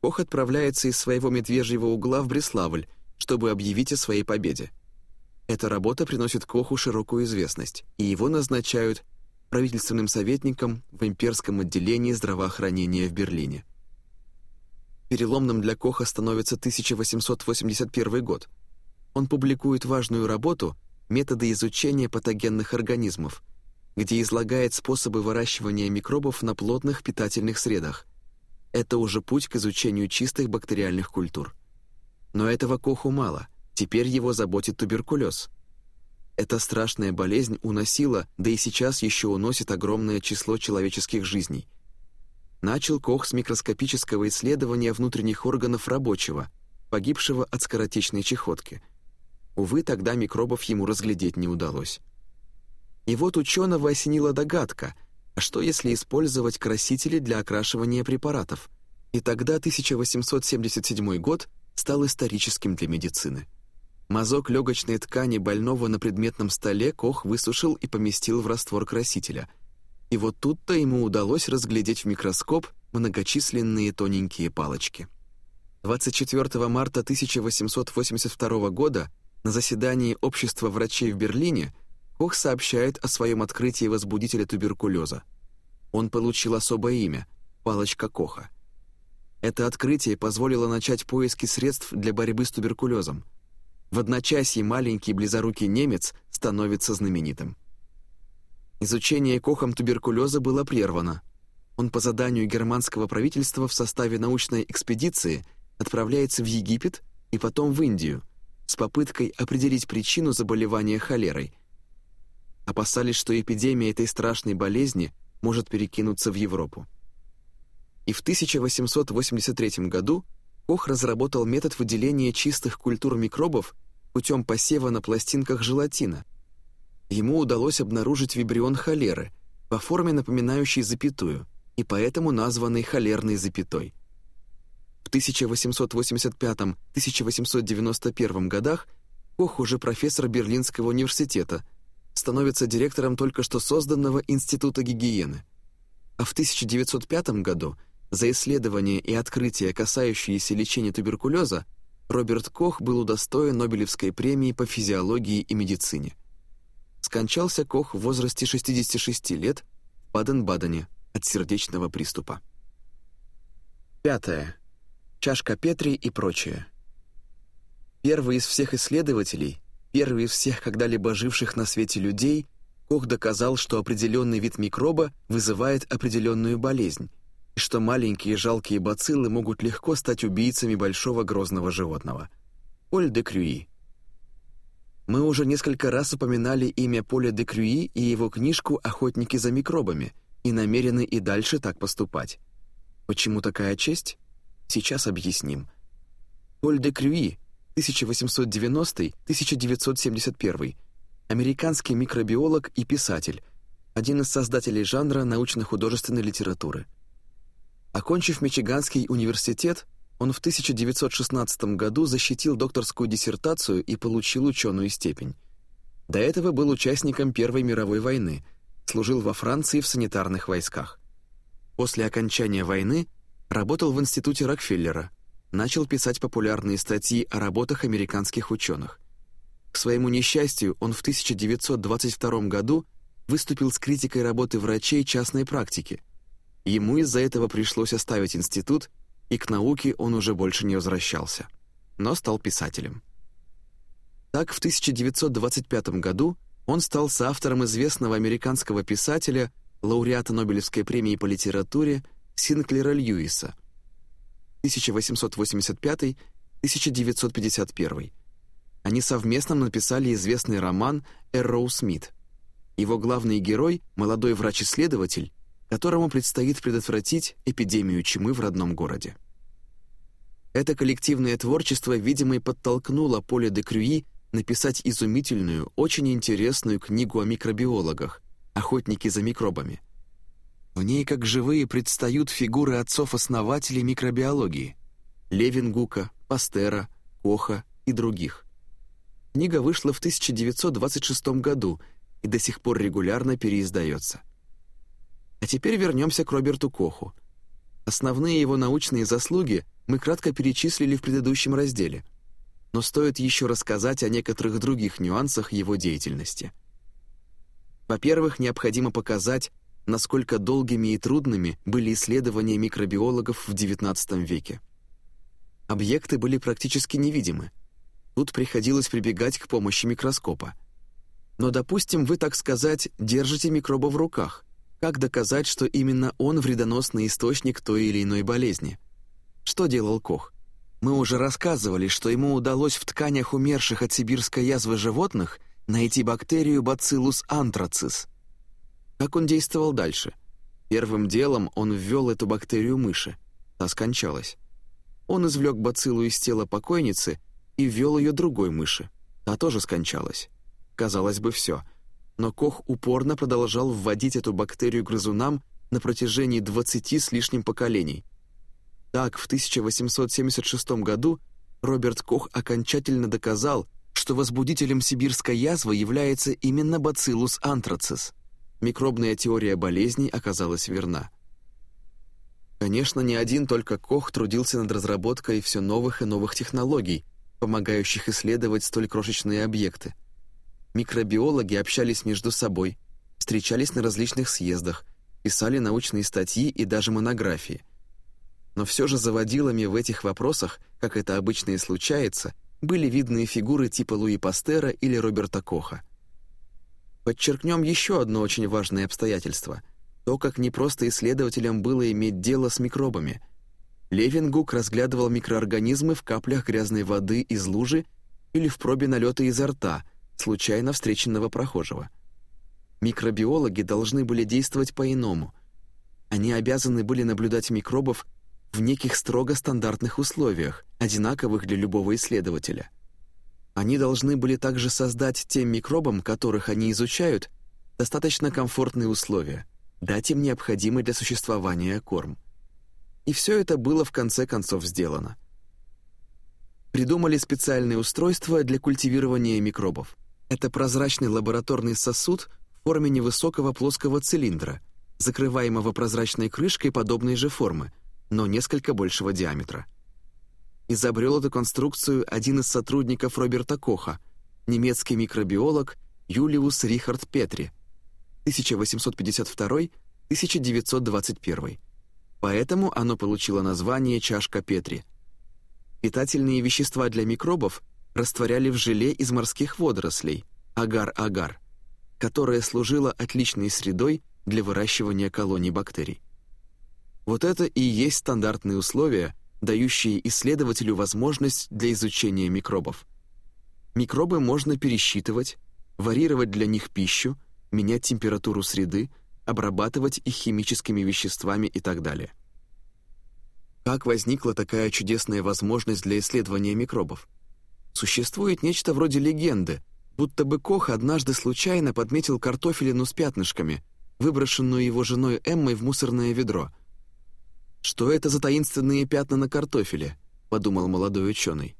Кох отправляется из своего медвежьего угла в Бреславль, чтобы объявить о своей победе. Эта работа приносит Коху широкую известность, и его назначают правительственным советником в имперском отделении здравоохранения в Берлине. Переломным для Коха становится 1881 год. Он публикует важную работу «Методы изучения патогенных организмов», где излагает способы выращивания микробов на плотных питательных средах. Это уже путь к изучению чистых бактериальных культур. Но этого Коху мало. Теперь его заботит туберкулез. Эта страшная болезнь уносила, да и сейчас еще уносит огромное число человеческих жизней – начал Кох с микроскопического исследования внутренних органов рабочего, погибшего от скоротечной чехотки. Увы, тогда микробов ему разглядеть не удалось. И вот ученого осенила догадка, а что если использовать красители для окрашивания препаратов? И тогда 1877 год стал историческим для медицины. Мазок легочной ткани больного на предметном столе Кох высушил и поместил в раствор красителя – и вот тут-то ему удалось разглядеть в микроскоп многочисленные тоненькие палочки. 24 марта 1882 года на заседании Общества врачей в Берлине Кох сообщает о своем открытии возбудителя туберкулеза. Он получил особое имя – палочка Коха. Это открытие позволило начать поиски средств для борьбы с туберкулезом. В одночасье маленький близорукий немец становится знаменитым. Изучение Кохом туберкулеза было прервано. Он по заданию германского правительства в составе научной экспедиции отправляется в Египет и потом в Индию с попыткой определить причину заболевания холерой. Опасались, что эпидемия этой страшной болезни может перекинуться в Европу. И в 1883 году Кох разработал метод выделения чистых культур микробов путем посева на пластинках желатина – ему удалось обнаружить вибрион холеры по форме, напоминающей запятую, и поэтому названной холерной запятой. В 1885-1891 годах Кох, уже профессор Берлинского университета, становится директором только что созданного Института гигиены. А в 1905 году за исследования и открытия, касающиеся лечения туберкулеза, Роберт Кох был удостоен Нобелевской премии по физиологии и медицине. Скончался Кох в возрасте 66 лет в Баден-Бадене от сердечного приступа. Пятое. Чашка Петри и прочее. Первый из всех исследователей, первый из всех когда-либо живших на свете людей, Кох доказал, что определенный вид микроба вызывает определенную болезнь, и что маленькие жалкие бациллы могут легко стать убийцами большого грозного животного. Поль де Крюи. Мы уже несколько раз упоминали имя Поля де Крюи и его книжку «Охотники за микробами» и намерены и дальше так поступать. Почему такая честь? Сейчас объясним. Поль де Крюи, 1890-1971, американский микробиолог и писатель, один из создателей жанра научно-художественной литературы. Окончив Мичиганский университет, он в 1916 году защитил докторскую диссертацию и получил ученую степень. До этого был участником Первой мировой войны, служил во Франции в санитарных войсках. После окончания войны работал в институте Рокфеллера, начал писать популярные статьи о работах американских ученых. К своему несчастью, он в 1922 году выступил с критикой работы врачей частной практики. Ему из-за этого пришлось оставить институт и к науке он уже больше не возвращался, но стал писателем. Так, в 1925 году он стал соавтором известного американского писателя, лауреата Нобелевской премии по литературе Синклера Льюиса 1885-1951. Они совместно написали известный роман «Эрроу Смит». Его главный герой – молодой врач-исследователь, которому предстоит предотвратить эпидемию чумы в родном городе. Это коллективное творчество, видимо, и подтолкнуло Поле де Крюи написать изумительную, очень интересную книгу о микробиологах «Охотники за микробами». В ней как живые предстают фигуры отцов-основателей микробиологии – Левингука, Пастера, Коха и других. Книга вышла в 1926 году и до сих пор регулярно переиздается. А теперь вернемся к Роберту Коху. Основные его научные заслуги мы кратко перечислили в предыдущем разделе. но стоит еще рассказать о некоторых других нюансах его деятельности. Во-первых, необходимо показать, насколько долгими и трудными были исследования микробиологов в XIX веке. Объекты были практически невидимы. Тут приходилось прибегать к помощи микроскопа. Но, допустим, вы, так сказать, держите микроба в руках. Как доказать, что именно он вредоносный источник той или иной болезни? Что делал Кох? Мы уже рассказывали, что ему удалось в тканях умерших от сибирской язвы животных найти бактерию Bacillus anthracis. Как он действовал дальше? Первым делом он ввел эту бактерию мыши. Та скончалась. Он извлек бациллу из тела покойницы и ввел ее другой мыши. Та тоже скончалась. Казалось бы, все. Но Кох упорно продолжал вводить эту бактерию грызунам на протяжении 20 с лишним поколений, так, в 1876 году Роберт Кох окончательно доказал, что возбудителем сибирской язвы является именно Bacillus anthracis. Микробная теория болезней оказалась верна. Конечно, не один только Кох трудился над разработкой все новых и новых технологий, помогающих исследовать столь крошечные объекты. Микробиологи общались между собой, встречались на различных съездах, писали научные статьи и даже монографии но все же заводилами в этих вопросах, как это обычно и случается, были видные фигуры типа Луи Пастера или Роберта Коха. Подчеркнем еще одно очень важное обстоятельство – то, как непросто исследователям было иметь дело с микробами. Левингук разглядывал микроорганизмы в каплях грязной воды из лужи или в пробе налета изо рта, случайно встреченного прохожего. Микробиологи должны были действовать по-иному. Они обязаны были наблюдать микробов в неких строго стандартных условиях, одинаковых для любого исследователя. Они должны были также создать тем микробам, которых они изучают, достаточно комфортные условия, дать им необходимый для существования корм. И все это было в конце концов сделано. Придумали специальные устройства для культивирования микробов. Это прозрачный лабораторный сосуд в форме невысокого плоского цилиндра, закрываемого прозрачной крышкой подобной же формы, но несколько большего диаметра. Изобрел эту конструкцию один из сотрудников Роберта Коха, немецкий микробиолог Юлиус Рихард Петри, 1852-1921. Поэтому оно получило название «чашка Петри». Питательные вещества для микробов растворяли в желе из морских водорослей, агар-агар, которое служило отличной средой для выращивания колоний бактерий. Вот это и есть стандартные условия, дающие исследователю возможность для изучения микробов. Микробы можно пересчитывать, варьировать для них пищу, менять температуру среды, обрабатывать их химическими веществами и так далее. Как возникла такая чудесная возможность для исследования микробов? Существует нечто вроде легенды, будто бы Кох однажды случайно подметил картофелину с пятнышками, выброшенную его женой Эммой в мусорное ведро – «Что это за таинственные пятна на картофеле?» — подумал молодой ученый.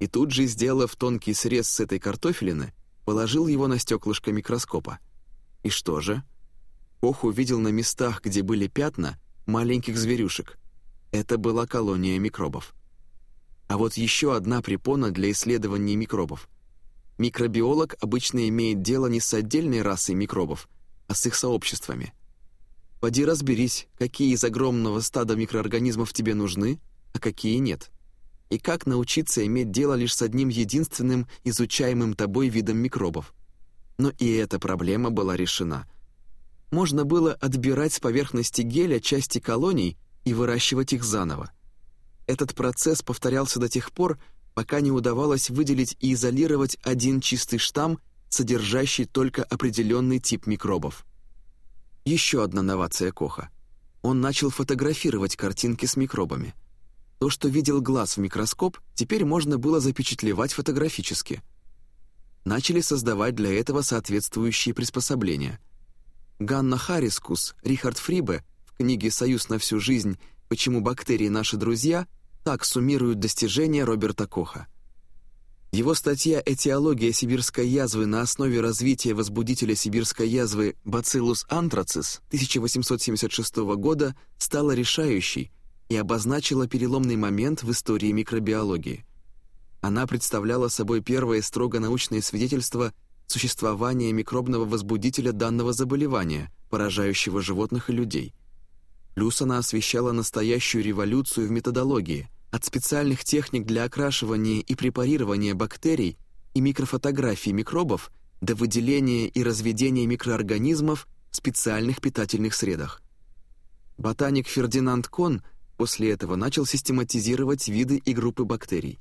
И тут же, сделав тонкий срез с этой картофелины, положил его на стеклышко микроскопа. И что же? Кох увидел на местах, где были пятна, маленьких зверюшек. Это была колония микробов. А вот еще одна препона для исследований микробов. Микробиолог обычно имеет дело не с отдельной расой микробов, а с их сообществами. Поди разберись, какие из огромного стада микроорганизмов тебе нужны, а какие нет. И как научиться иметь дело лишь с одним единственным изучаемым тобой видом микробов. Но и эта проблема была решена. Можно было отбирать с поверхности геля части колоний и выращивать их заново. Этот процесс повторялся до тех пор, пока не удавалось выделить и изолировать один чистый штамм, содержащий только определенный тип микробов. Еще одна новация Коха. Он начал фотографировать картинки с микробами. То, что видел глаз в микроскоп, теперь можно было запечатлевать фотографически. Начали создавать для этого соответствующие приспособления. Ганна Харискус, Рихард Фрибе в книге «Союз на всю жизнь. Почему бактерии наши друзья» так суммируют достижения Роберта Коха – его статья «Этиология сибирской язвы на основе развития возбудителя сибирской язвы Bacillus anthracis» 1876 года стала решающей и обозначила переломный момент в истории микробиологии. Она представляла собой первое строго научное свидетельство существования микробного возбудителя данного заболевания, поражающего животных и людей. Плюс она освещала настоящую революцию в методологии, от специальных техник для окрашивания и препарирования бактерий и микрофотографии микробов до выделения и разведения микроорганизмов в специальных питательных средах. Ботаник Фердинанд Кон после этого начал систематизировать виды и группы бактерий.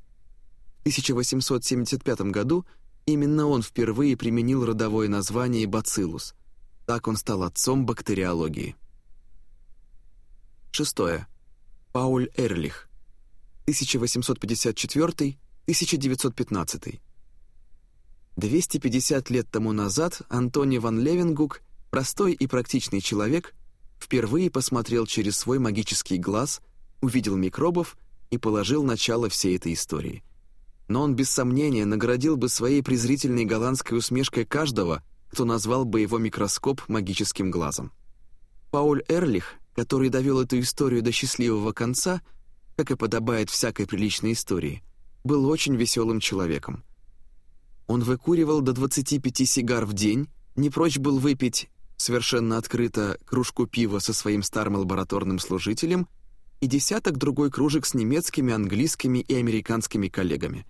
В 1875 году именно он впервые применил родовое название бациллус. Так он стал отцом бактериологии. Шестое. Пауль Эрлих. 1854-1915. 250 лет тому назад Антони ван Левенгук, простой и практичный человек, впервые посмотрел через свой магический глаз, увидел микробов и положил начало всей этой истории. Но он без сомнения наградил бы своей презрительной голландской усмешкой каждого, кто назвал бы его микроскоп магическим глазом. Пауль Эрлих, который довел эту историю до счастливого конца, как и подобает всякой приличной истории, был очень веселым человеком. Он выкуривал до 25 сигар в день, не прочь был выпить совершенно открыто кружку пива со своим старым лабораторным служителем и десяток другой кружек с немецкими, английскими и американскими коллегами.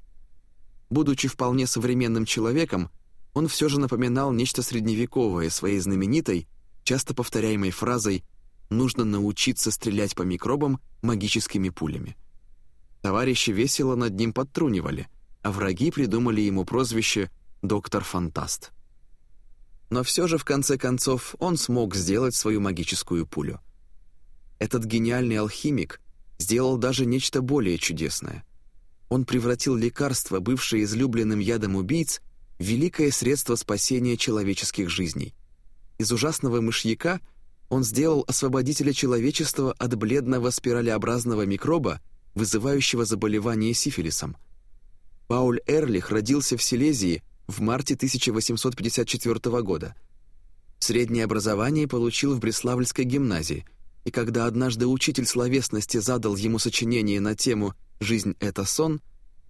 Будучи вполне современным человеком, он все же напоминал нечто средневековое своей знаменитой, часто повторяемой фразой «нужно научиться стрелять по микробам магическими пулями». Товарищи весело над ним подтрунивали – а враги придумали ему прозвище «Доктор Фантаст». Но все же, в конце концов, он смог сделать свою магическую пулю. Этот гениальный алхимик сделал даже нечто более чудесное. Он превратил лекарство, бывшее излюбленным ядом убийц, в великое средство спасения человеческих жизней. Из ужасного мышьяка он сделал освободителя человечества от бледного спиралеобразного микроба, вызывающего заболевание сифилисом – Пауль Эрлих родился в Силезии в марте 1854 года. Среднее образование получил в Бреславльской гимназии, и когда однажды учитель словесности задал ему сочинение на тему «Жизнь — это сон»,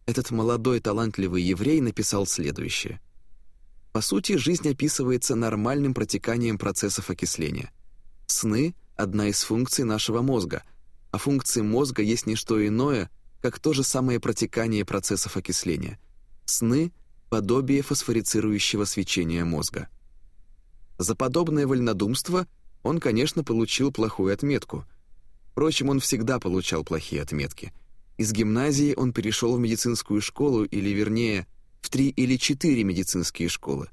этот молодой талантливый еврей написал следующее. По сути, жизнь описывается нормальным протеканием процессов окисления. Сны — одна из функций нашего мозга, а функции мозга есть не что иное, как то же самое протекание процессов окисления. Сны — подобие фосфорицирующего свечения мозга. За подобное вольнодумство он, конечно, получил плохую отметку. Впрочем, он всегда получал плохие отметки. Из гимназии он перешел в медицинскую школу, или, вернее, в три или четыре медицинские школы.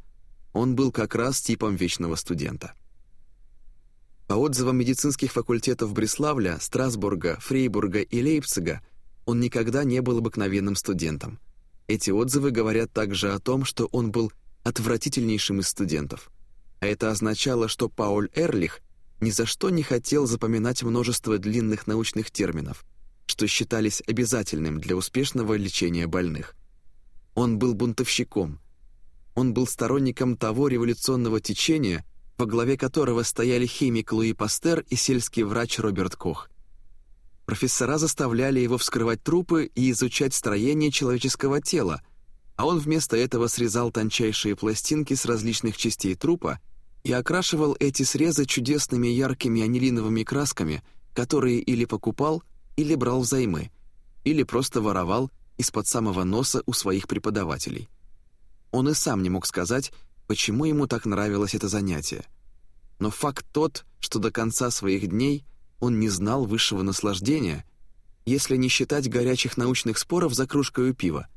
Он был как раз типом вечного студента. По отзывам медицинских факультетов Бреславля, Страсбурга, Фрейбурга и Лейпцига – он никогда не был обыкновенным студентом. Эти отзывы говорят также о том, что он был отвратительнейшим из студентов. А это означало, что Пауль Эрлих ни за что не хотел запоминать множество длинных научных терминов, что считались обязательным для успешного лечения больных. Он был бунтовщиком. Он был сторонником того революционного течения, во главе которого стояли химик Луи Пастер и сельский врач Роберт Кох. Профессора заставляли его вскрывать трупы и изучать строение человеческого тела, а он вместо этого срезал тончайшие пластинки с различных частей трупа и окрашивал эти срезы чудесными яркими анилиновыми красками, которые или покупал, или брал взаймы, или просто воровал из-под самого носа у своих преподавателей. Он и сам не мог сказать, почему ему так нравилось это занятие. Но факт тот, что до конца своих дней – он не знал высшего наслаждения, если не считать горячих научных споров за кружкой пива,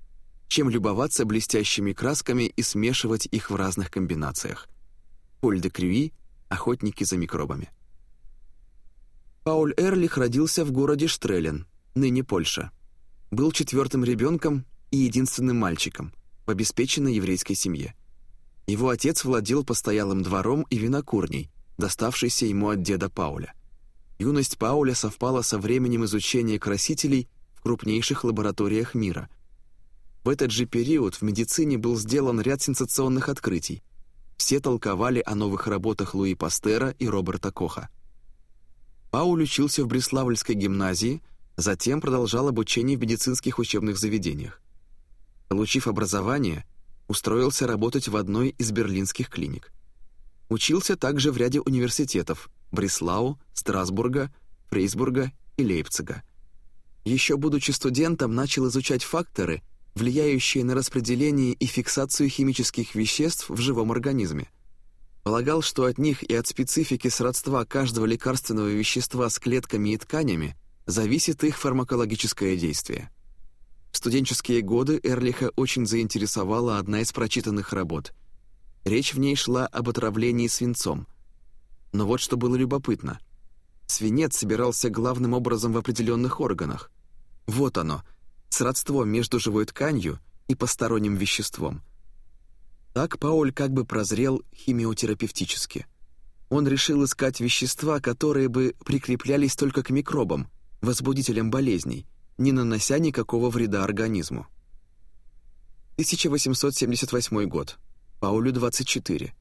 чем любоваться блестящими красками и смешивать их в разных комбинациях. Поль де Крюи «Охотники за микробами». Пауль Эрлих родился в городе Штрелен, ныне Польша. Был четвертым ребенком и единственным мальчиком в обеспеченной еврейской семье. Его отец владел постоялым двором и винокурней, доставшейся ему от деда Пауля. Юность Пауля совпала со временем изучения красителей в крупнейших лабораториях мира. В этот же период в медицине был сделан ряд сенсационных открытий. Все толковали о новых работах Луи Пастера и Роберта Коха. Пауль учился в Бреславльской гимназии, затем продолжал обучение в медицинских учебных заведениях. Получив образование, устроился работать в одной из берлинских клиник. Учился также в ряде университетов Бреслау, Страсбурга, Фрейсбурга и Лейпцига. Еще будучи студентом, начал изучать факторы, влияющие на распределение и фиксацию химических веществ в живом организме. Полагал, что от них и от специфики сродства каждого лекарственного вещества с клетками и тканями зависит их фармакологическое действие. В студенческие годы Эрлиха очень заинтересовала одна из прочитанных работ. Речь в ней шла об отравлении свинцом. Но вот что было любопытно. Свинец собирался главным образом в определенных органах. Вот оно, сродство между живой тканью и посторонним веществом. Так Пауль как бы прозрел химиотерапевтически. Он решил искать вещества, которые бы прикреплялись только к микробам, возбудителям болезней, не нанося никакого вреда организму. 1878 год. Паулю 24.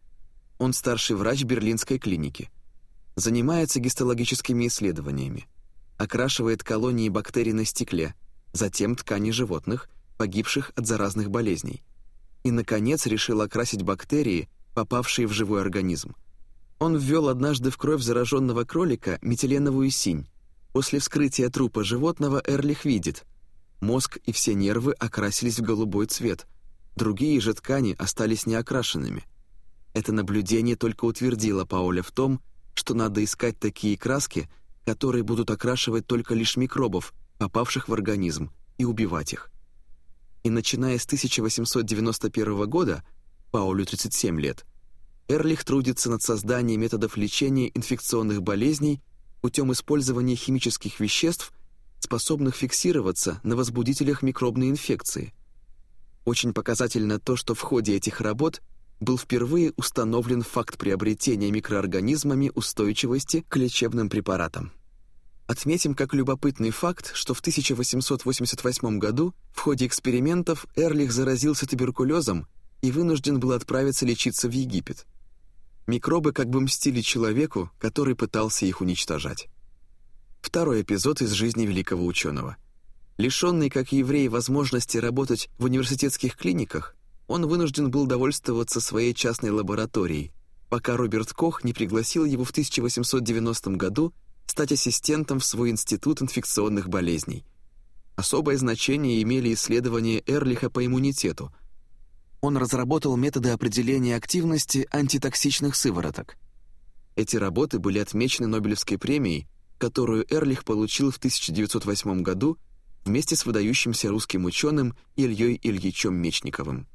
Он старший врач Берлинской клиники. Занимается гистологическими исследованиями. Окрашивает колонии бактерий на стекле, затем ткани животных, погибших от заразных болезней. И, наконец, решил окрасить бактерии, попавшие в живой организм. Он ввел однажды в кровь зараженного кролика метиленовую синь, После вскрытия трупа животного Эрлих видит. Мозг и все нервы окрасились в голубой цвет. Другие же ткани остались неокрашенными. Это наблюдение только утвердило Пауля в том, что надо искать такие краски, которые будут окрашивать только лишь микробов, попавших в организм, и убивать их. И начиная с 1891 года, Паулю 37 лет, Эрлих трудится над созданием методов лечения инфекционных болезней путем использования химических веществ, способных фиксироваться на возбудителях микробной инфекции. Очень показательно то, что в ходе этих работ был впервые установлен факт приобретения микроорганизмами устойчивости к лечебным препаратам. Отметим как любопытный факт, что в 1888 году в ходе экспериментов Эрлих заразился туберкулезом и вынужден был отправиться лечиться в Египет. Микробы как бы мстили человеку, который пытался их уничтожать. Второй эпизод из жизни великого ученого. Лишенный, как еврей, возможности работать в университетских клиниках, он вынужден был довольствоваться своей частной лабораторией, пока Роберт Кох не пригласил его в 1890 году стать ассистентом в свой институт инфекционных болезней. Особое значение имели исследования Эрлиха по иммунитету – он разработал методы определения активности антитоксичных сывороток. Эти работы были отмечены Нобелевской премией, которую Эрлих получил в 1908 году вместе с выдающимся русским ученым Ильей Ильичем Мечниковым.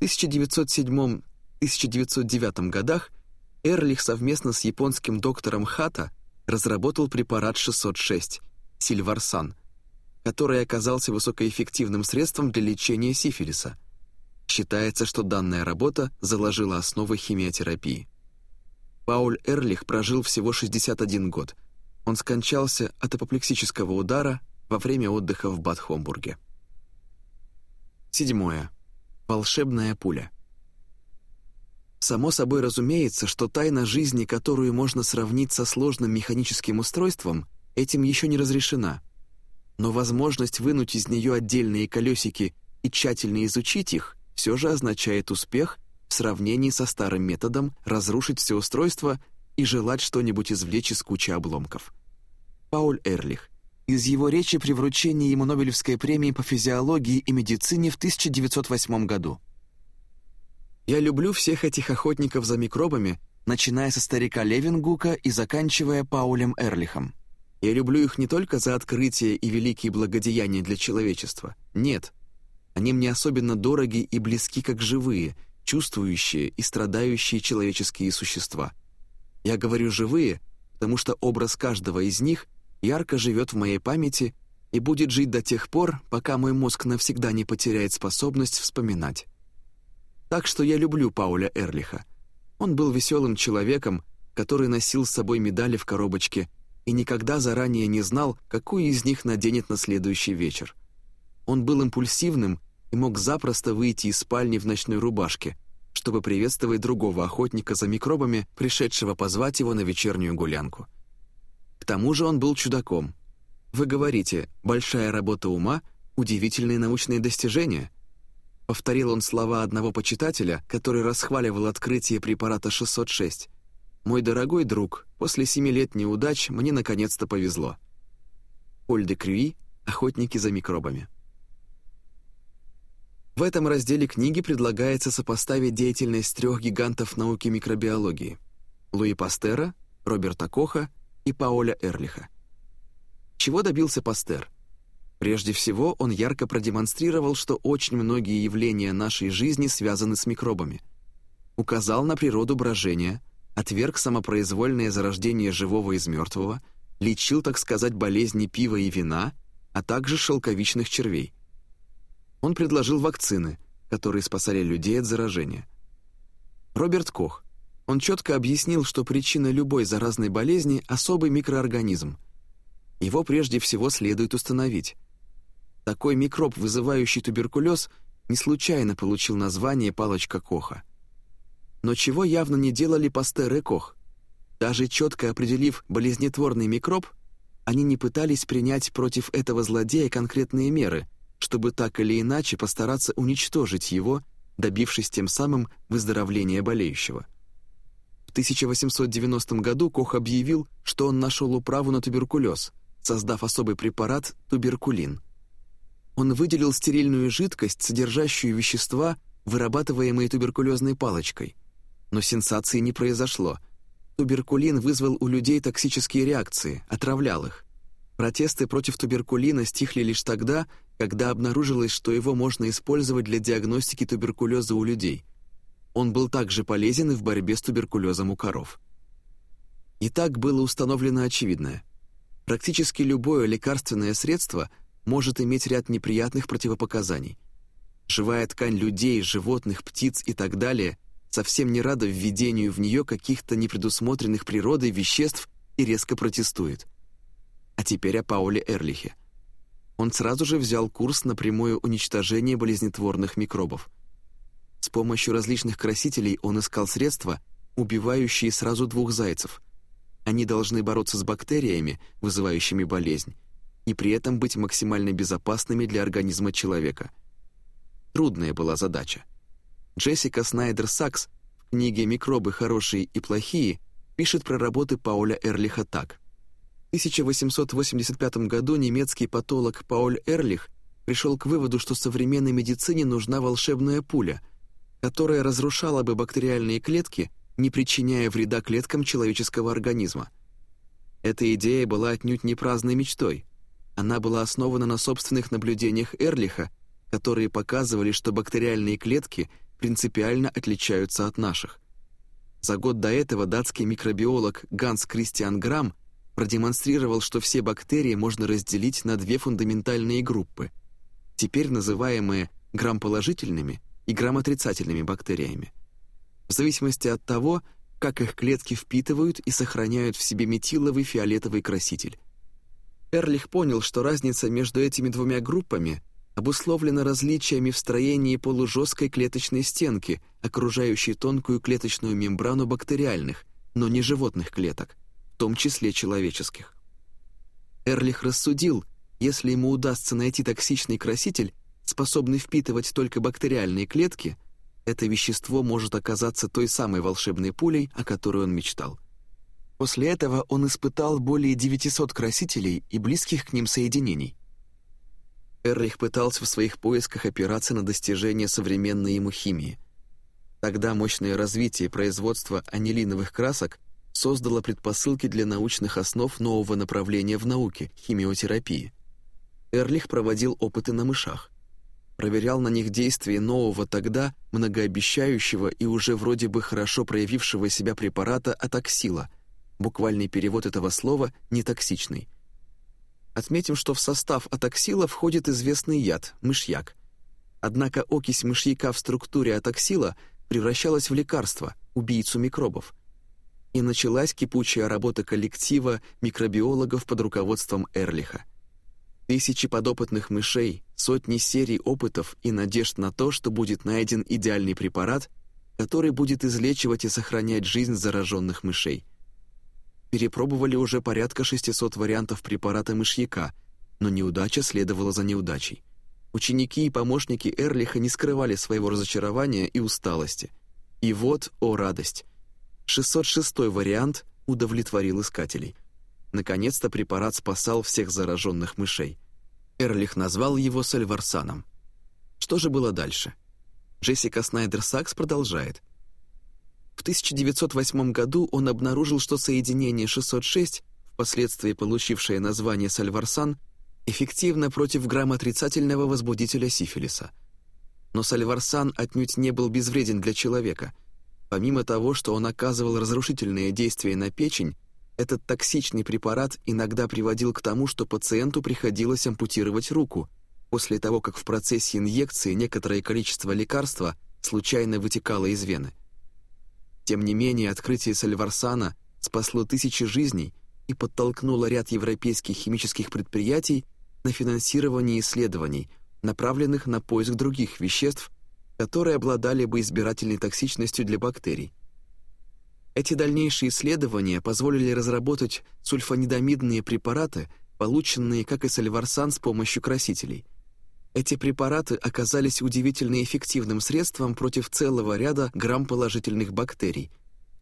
В 1907-1909 годах Эрлих совместно с японским доктором Хата разработал препарат 606 – сильварсан – который оказался высокоэффективным средством для лечения сифилиса. Считается, что данная работа заложила основы химиотерапии. Пауль Эрлих прожил всего 61 год. Он скончался от апоплексического удара во время отдыха в Бад-Хомбурге. Седьмое. Волшебная пуля. Само собой разумеется, что тайна жизни, которую можно сравнить со сложным механическим устройством, этим еще не разрешена – но возможность вынуть из нее отдельные колесики и тщательно изучить их все же означает успех в сравнении со старым методом разрушить все устройство и желать что-нибудь извлечь из кучи обломков. Пауль Эрлих. Из его речи при вручении ему Нобелевской премии по физиологии и медицине в 1908 году. «Я люблю всех этих охотников за микробами, начиная со старика Левингука и заканчивая Паулем Эрлихом. Я люблю их не только за открытие и великие благодеяния для человечества. Нет. Они мне особенно дороги и близки как живые, чувствующие и страдающие человеческие существа. Я говорю «живые», потому что образ каждого из них ярко живет в моей памяти и будет жить до тех пор, пока мой мозг навсегда не потеряет способность вспоминать. Так что я люблю Пауля Эрлиха. Он был веселым человеком, который носил с собой медали в коробочке и никогда заранее не знал, какую из них наденет на следующий вечер. Он был импульсивным и мог запросто выйти из спальни в ночной рубашке, чтобы приветствовать другого охотника за микробами, пришедшего позвать его на вечернюю гулянку. К тому же он был чудаком. Вы говорите «большая работа ума», Удивительные научные достижения. Повторил он слова одного почитателя, который расхваливал открытие препарата 606. «Мой дорогой друг, после семи лет неудач мне наконец-то повезло». Поль де Крюи «Охотники за микробами». В этом разделе книги предлагается сопоставить деятельность трех гигантов науки микробиологии – Луи Пастера, Роберта Коха и Пауля Эрлиха. Чего добился Пастер? Прежде всего, он ярко продемонстрировал, что очень многие явления нашей жизни связаны с микробами. Указал на природу брожения, отверг самопроизвольное зарождение живого из мертвого, лечил, так сказать, болезни пива и вина, а также шелковичных червей. Он предложил вакцины, которые спасали людей от заражения. Роберт Кох. Он четко объяснил, что причина любой заразной болезни – особый микроорганизм. Его прежде всего следует установить. Такой микроб, вызывающий туберкулез, не случайно получил название «палочка Коха». Но чего явно не делали Пастер и Кох? Даже четко определив болезнетворный микроб, они не пытались принять против этого злодея конкретные меры, чтобы так или иначе постараться уничтожить его, добившись тем самым выздоровления болеющего. В 1890 году Кох объявил, что он нашел управу на туберкулез, создав особый препарат туберкулин – он выделил стерильную жидкость, содержащую вещества, вырабатываемые туберкулезной палочкой. Но сенсации не произошло. Туберкулин вызвал у людей токсические реакции, отравлял их. Протесты против туберкулина стихли лишь тогда, когда обнаружилось, что его можно использовать для диагностики туберкулеза у людей. Он был также полезен и в борьбе с туберкулезом у коров. И так было установлено очевидное. Практически любое лекарственное средство – может иметь ряд неприятных противопоказаний. Живая ткань людей, животных, птиц и так далее совсем не рада введению в нее каких-то непредусмотренных природой веществ и резко протестует. А теперь о Пауле Эрлихе. Он сразу же взял курс на прямое уничтожение болезнетворных микробов. С помощью различных красителей он искал средства, убивающие сразу двух зайцев. Они должны бороться с бактериями, вызывающими болезнь, и при этом быть максимально безопасными для организма человека. Трудная была задача. Джессика Снайдер Сакс в книге «Микробы хорошие и плохие» пишет про работы Пауля Эрлиха так. В 1885 году немецкий патолог Пауль Эрлих пришел к выводу, что современной медицине нужна волшебная пуля, которая разрушала бы бактериальные клетки, не причиняя вреда клеткам человеческого организма. Эта идея была отнюдь не праздной мечтой. Она была основана на собственных наблюдениях Эрлиха, которые показывали, что бактериальные клетки принципиально отличаются от наших. За год до этого датский микробиолог Ганс Кристиан Грамм продемонстрировал, что все бактерии можно разделить на две фундаментальные группы, теперь называемые грамположительными и грамотрицательными бактериями. В зависимости от того, как их клетки впитывают и сохраняют в себе метиловый фиолетовый краситель. Эрлих понял, что разница между этими двумя группами обусловлена различиями в строении полужесткой клеточной стенки, окружающей тонкую клеточную мембрану бактериальных, но не животных клеток, в том числе человеческих. Эрлих рассудил, если ему удастся найти токсичный краситель, способный впитывать только бактериальные клетки, это вещество может оказаться той самой волшебной пулей, о которой он мечтал. После этого он испытал более 900 красителей и близких к ним соединений. Эрлих пытался в своих поисках опираться на достижения современной ему химии. Тогда мощное развитие производства анилиновых красок создало предпосылки для научных основ нового направления в науке – химиотерапии. Эрлих проводил опыты на мышах. Проверял на них действие нового тогда многообещающего и уже вроде бы хорошо проявившего себя препарата атаксила – Буквальный перевод этого слова «нетоксичный». Отметим, что в состав атоксила входит известный яд – мышьяк. Однако окись мышьяка в структуре атоксила превращалась в лекарство, убийцу микробов. И началась кипучая работа коллектива микробиологов под руководством Эрлиха. Тысячи подопытных мышей, сотни серий опытов и надежд на то, что будет найден идеальный препарат, который будет излечивать и сохранять жизнь зараженных мышей – перепробовали уже порядка 600 вариантов препарата мышьяка, но неудача следовала за неудачей. Ученики и помощники Эрлиха не скрывали своего разочарования и усталости. И вот, о радость, 606 вариант удовлетворил искателей. Наконец-то препарат спасал всех зараженных мышей. Эрлих назвал его Сальварсаном. Что же было дальше? Джессика Снайдер-Сакс продолжает. В 1908 году он обнаружил, что соединение 606, впоследствии получившее название Сальварсан, эффективно против грамотрицательного возбудителя сифилиса. Но Сальварсан отнюдь не был безвреден для человека. Помимо того, что он оказывал разрушительное действие на печень, этот токсичный препарат иногда приводил к тому, что пациенту приходилось ампутировать руку, после того, как в процессе инъекции некоторое количество лекарства случайно вытекало из вены. Тем не менее, открытие Сальварсана спасло тысячи жизней и подтолкнуло ряд европейских химических предприятий на финансирование исследований, направленных на поиск других веществ, которые обладали бы избирательной токсичностью для бактерий. Эти дальнейшие исследования позволили разработать сульфанидамидные препараты, полученные, как и сальварсан, с помощью красителей. Эти препараты оказались удивительно эффективным средством против целого ряда грамположительных бактерий,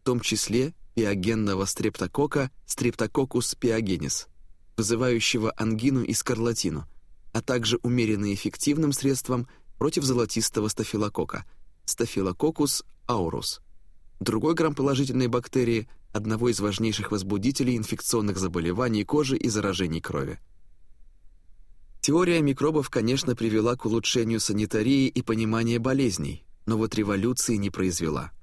в том числе пиогенного стрептокока Streptococcus pyogenes вызывающего ангину и скарлатину, а также умеренно эффективным средством против золотистого стафилокока Staphylococcus aureus, другой грамположительной бактерии, одного из важнейших возбудителей инфекционных заболеваний кожи и заражений крови. Теория микробов, конечно, привела к улучшению санитарии и понимания болезней, но вот революции не произвела.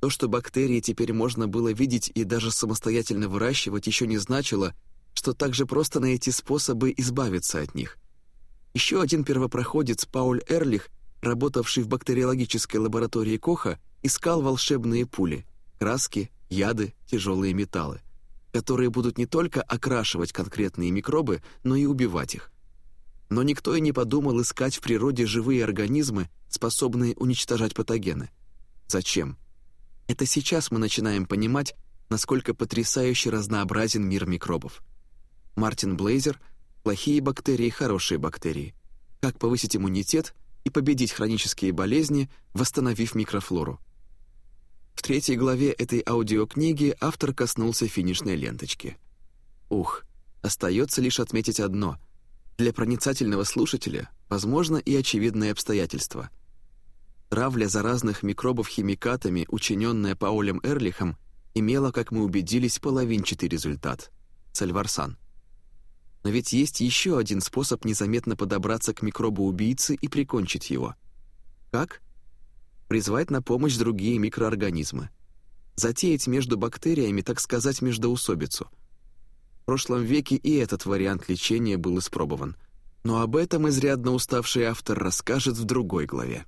То, что бактерии теперь можно было видеть и даже самостоятельно выращивать, еще не значило, что так же просто найти способы избавиться от них. Еще один первопроходец Пауль Эрлих, работавший в бактериологической лаборатории Коха, искал волшебные пули, краски, яды, тяжелые металлы, которые будут не только окрашивать конкретные микробы, но и убивать их. Но никто и не подумал искать в природе живые организмы, способные уничтожать патогены. Зачем? Это сейчас мы начинаем понимать, насколько потрясающе разнообразен мир микробов. Мартин Блейзер «Плохие бактерии, хорошие бактерии. Как повысить иммунитет и победить хронические болезни, восстановив микрофлору». В третьей главе этой аудиокниги автор коснулся финишной ленточки. Ух, остается лишь отметить одно. Для проницательного слушателя возможно и очевидное обстоятельство. Травля заразных микробов химикатами, учиненная Паулем Эрлихом, имела, как мы убедились, половинчатый результат – сальварсан. Но ведь есть еще один способ незаметно подобраться к микробу-убийце и прикончить его. Как? Призвать на помощь другие микроорганизмы. Затеять между бактериями, так сказать, междоусобицу. В прошлом веке и этот вариант лечения был испробован. Но об этом изрядно уставший автор расскажет в другой главе.